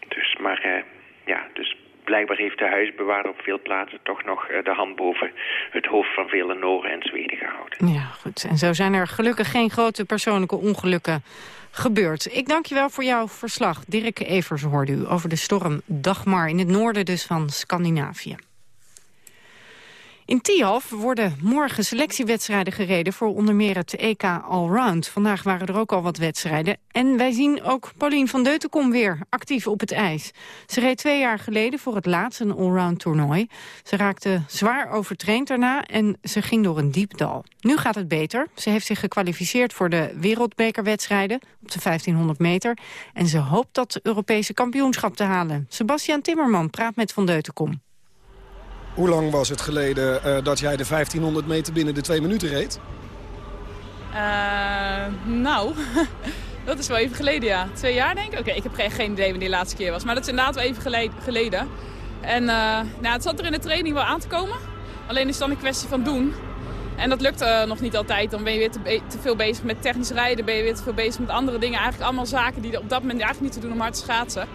Dus, maar uh, ja, dus blijkbaar heeft de huisbewaarder op veel plaatsen toch nog uh, de hand boven het hoofd van vele Noren en Zweden gehouden. Ja, goed. En zo zijn er gelukkig geen grote persoonlijke ongelukken gebeurd. Ik dank je wel voor jouw verslag. Dirk Evers hoorde u over de storm Dagmar in het noorden dus van Scandinavië. In Tialf worden morgen selectiewedstrijden gereden voor onder meer het EK Allround. Vandaag waren er ook al wat wedstrijden. En wij zien ook Paulien van Deutenkom weer actief op het ijs. Ze reed twee jaar geleden voor het laatst een allround toernooi. Ze raakte zwaar overtraind daarna en ze ging door een diep dal. Nu gaat het beter. Ze heeft zich gekwalificeerd voor de wereldbekerwedstrijden op de 1500 meter. En ze hoopt dat Europese kampioenschap te halen. Sebastian Timmerman praat met Van Deutenkom. Hoe lang was het geleden uh, dat jij de 1500 meter binnen de twee minuten reed? Uh, nou, *laughs* dat is wel even geleden, ja. Twee jaar denk ik. Oké, ik heb geen, idee wanneer de laatste keer was. Maar dat is inderdaad wel even geleden. En uh, nou, het zat er in de training wel aan te komen. Alleen is het dan een kwestie van doen. En dat lukt nog niet altijd. Dan ben je weer te, te, veel bezig met technisch rijden. Ben je weer te veel bezig met andere dingen. Eigenlijk allemaal zaken die op dat moment eigenlijk niet te doen om hard te schaatsen.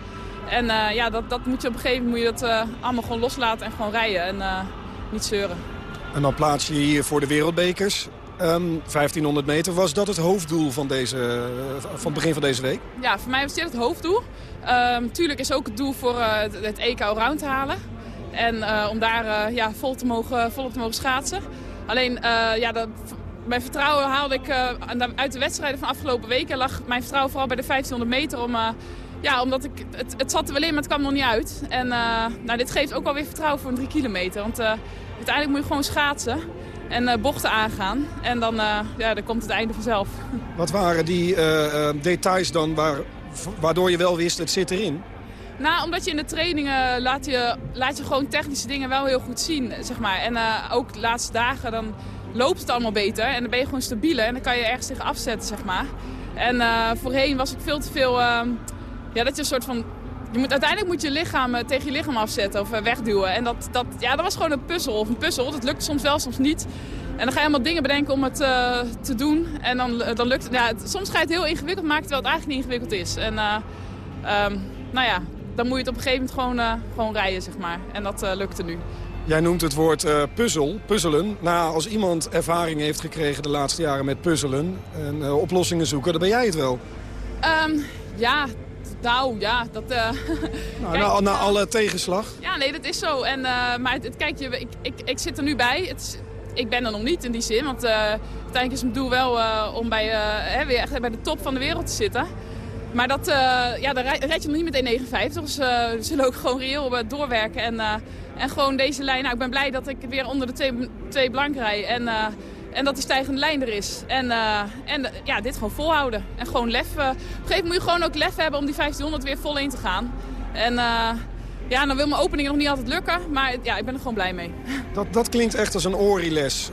En uh, ja, dat, dat moet je op een gegeven moment moet je dat, uh, allemaal gewoon loslaten en gewoon rijden. En uh, niet zeuren. En dan plaats je hier voor de wereldbekers. Um, 1500 meter, was dat het hoofddoel van, deze, van het begin van deze week? Ja, voor mij was dit het hoofddoel. Um, tuurlijk is ook het doel voor het, het EK Round te halen. En om daar ja, vol, te mogen, vol te mogen schaatsen. Alleen, ja, dat, mijn vertrouwen haalde ik uit de wedstrijden van afgelopen weken. lag mijn vertrouwen vooral bij de 1500 meter om ja, omdat ik, het, het zat er wel in, maar het kwam nog niet uit. En uh, nou, dit geeft ook wel weer vertrouwen voor een drie kilometer. Want uh, uiteindelijk moet je gewoon schaatsen en uh, bochten aangaan. En dan, ja, dan komt het einde vanzelf. *laughs* Wat waren die details dan waar, waardoor je wel wist, het zit erin? Nou, omdat je in de trainingen laat je, laat je gewoon technische dingen wel heel goed zien, zeg maar. En ook de laatste dagen, dan loopt het allemaal beter. En dan ben je gewoon stabieler en dan kan je ergens tegen afzetten, zeg maar. En voorheen was ik veel te veel ehm, ja, dat je een soort van... Je moet, uiteindelijk moet je lichaam eh, tegen je lichaam afzetten of eh, wegduwen. En dat, dat, ja, dat was gewoon een puzzel of een puzzel. Dat lukt soms wel, soms niet. En dan ga je allemaal dingen bedenken om het uh, te doen. En dan, dan lukt het. Ja, het, soms ga je het heel ingewikkeld maken terwijl het eigenlijk niet ingewikkeld is. En uh, um, nou ja, dan moet je het op een gegeven moment gewoon, uh, gewoon rijden, zeg maar. En dat lukte nu. Jij noemt het woord puzzel, puzzelen. Nou, als iemand ervaring heeft gekregen de laatste jaren met puzzelen en oplossingen zoeken, dan ben jij het wel. Um, ja, nou, ja, dat... Uh, *laughs* nou, kijk, na, na, alle tegenslag? Ja, nee, dat is zo. En, uh, maar het, het, kijk, je, ik, ik, ik zit er nu bij. Het, ik ben er nog niet in die zin. Want uiteindelijk is mijn doel wel om bij, hè, weer echt bij de top van de wereld te zitten. Maar dat, ja, dan red je nog niet met 1,59. Dus we zullen ook *laughs* gewoon reëel doorwerken. En, en gewoon deze lijn... Nou, ik ben blij dat ik weer onder de twee, twee blank rij. En en dat die stijgende lijn er is. En, uh, en ja, dit gewoon volhouden. En gewoon lef. Uh, op een gegeven moment moet je gewoon ook lef hebben om die 1500 weer vol in te gaan. En uh, ja, dan wil mijn opening nog niet altijd lukken. Maar ja, ik ben er gewoon blij mee. Dat, dat klinkt echt als een Ori-les.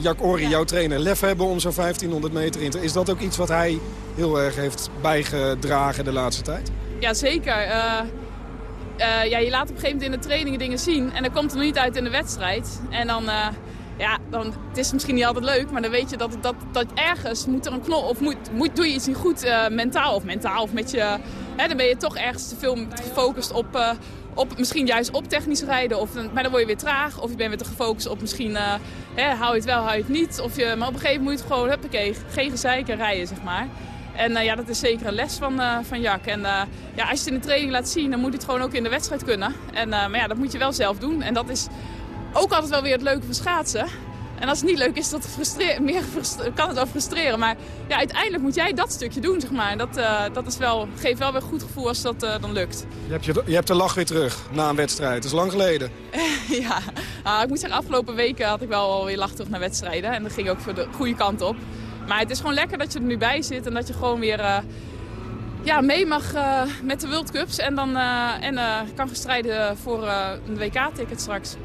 Jack Ori, ja. jouw trainer. Lef hebben om zo'n 1500 meter in te... Is dat ook iets wat hij heel erg heeft bijgedragen de laatste tijd? Ja, zeker. ja, je laat op een gegeven moment in de trainingen dingen zien. En dan komt er nog niet uit in de wedstrijd. En dan ja, dan, het is misschien niet altijd leuk, maar dan weet je dat, dat, dat ergens moet er een knop, of moet, moet, doe je iets niet goed uh, mentaal of mentaal of met je, hè, dan ben je toch ergens te veel gefocust op, uh, op misschien juist op technisch rijden, of, maar dan word je weer traag, of je bent weer te gefocust op misschien, uh, hè, hou je het wel, hou je het niet, of je, maar op een gegeven moment moet je gewoon, huppakee, geen gezeiken rijden, zeg maar. En ja, dat is zeker een les van, uh, van Jack. En ja, als je het in de training laat zien, dan moet het gewoon ook in de wedstrijd kunnen. En, maar ja, dat moet je wel zelf doen. En dat is ook altijd wel weer het leuke van schaatsen. En als het niet leuk is, dat meer kan het wel frustreren. Maar ja, uiteindelijk moet jij dat stukje doen, zeg maar. Dat, uh, dat is wel, geeft wel weer een goed gevoel als dat uh, dan lukt. Je hebt, je, je hebt de lach weer terug na een wedstrijd. Dat is lang geleden. *laughs* ja, uh, ik moet zeggen, afgelopen weken had ik wel alweer lach terug naar wedstrijden. En dat ging ook voor de goede kant op. Maar het is gewoon lekker dat je er nu bij zit en dat je gewoon weer eh, ja, mee mag met de World Cups. En dan en, kan strijden voor een WK-ticket straks.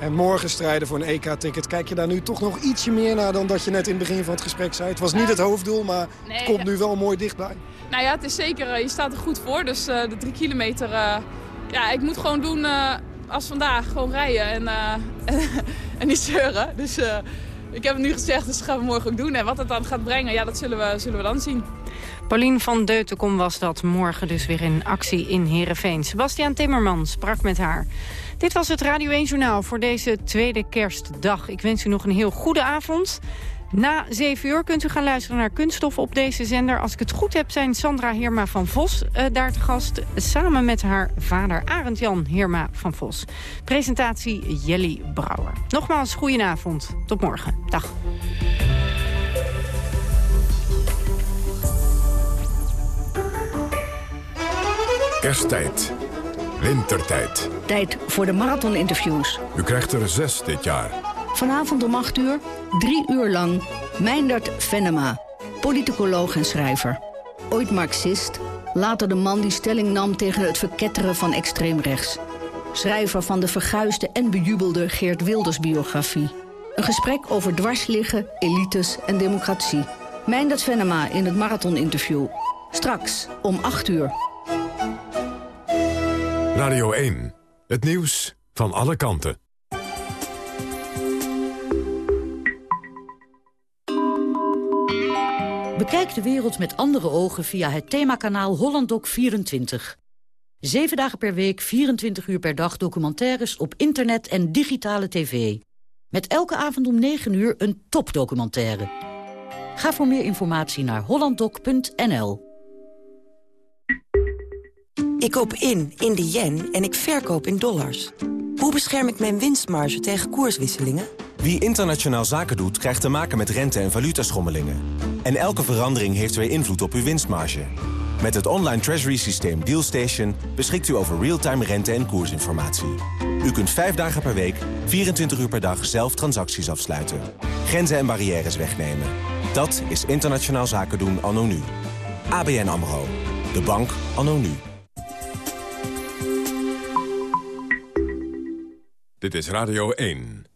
En morgen strijden voor een EK-ticket. Kijk je daar nu toch nog ietsje meer naar dan dat je net in het begin van het gesprek zei? Het was niet het hoofddoel, maar nee, het komt nu wel mooi dichtbij. Nou ja, het is zeker, eh, je staat er goed voor. Dus uh, de drie kilometer, uh, ja, ik moet gewoon doen uh, als vandaag. Gewoon rijden en, *laughs* en niet zeuren. Dus ik heb het nu gezegd, dus dat gaan we morgen ook doen. En wat het dan gaat brengen, ja, dat zullen we, zullen we dan zien. Paulien van Deutenkom was dat morgen dus weer in actie in Heerenveen. Sebastian Timmerman sprak met haar. Dit was het Radio 1 Journaal voor deze tweede kerstdag. Ik wens u nog een heel goede avond. Na 7 uur kunt u gaan luisteren naar Kunststof op deze zender. Als ik het goed heb zijn Sandra Heerma van Vos uh, daar te gast... samen met haar vader Arend Jan Heerma van Vos. Presentatie Jelly Brouwer. Nogmaals, goedenavond. Tot morgen. Dag. Kersttijd. Wintertijd. Tijd voor de marathoninterviews. U krijgt er zes dit jaar. Vanavond om 8 uur, drie uur lang, Meindert Venema. Politicoloog en schrijver. Ooit marxist, later de man die stelling nam tegen het verketteren van extreem rechts. Schrijver van de verguisde en bejubelde Geert Wilders biografie. Een gesprek over dwarsliggen, elites en democratie. Meindert Venema in het marathoninterview. Straks om 8 uur. Radio 1. Het nieuws van alle kanten. Bekijk de wereld met andere ogen via het themakanaal HollandDoc24. Zeven dagen per week, 24 uur per dag documentaires op internet en digitale tv. Met elke avond om 9 uur een topdocumentaire. Ga voor meer informatie naar hollanddoc.nl. Ik koop in, in de yen en ik verkoop in dollars. Hoe bescherm ik mijn winstmarge tegen koerswisselingen? Wie internationaal zaken doet, krijgt te maken met rente- en valutaschommelingen. En elke verandering heeft weer invloed op uw winstmarge. Met het online treasury systeem DealStation beschikt u over real-time rente- en koersinformatie. U kunt vijf dagen per week, 24 uur per dag zelf transacties afsluiten. Grenzen en barrières wegnemen. Dat is internationaal zaken doen anno nu. ABN AMRO. De bank anno nu. Dit is Radio 1.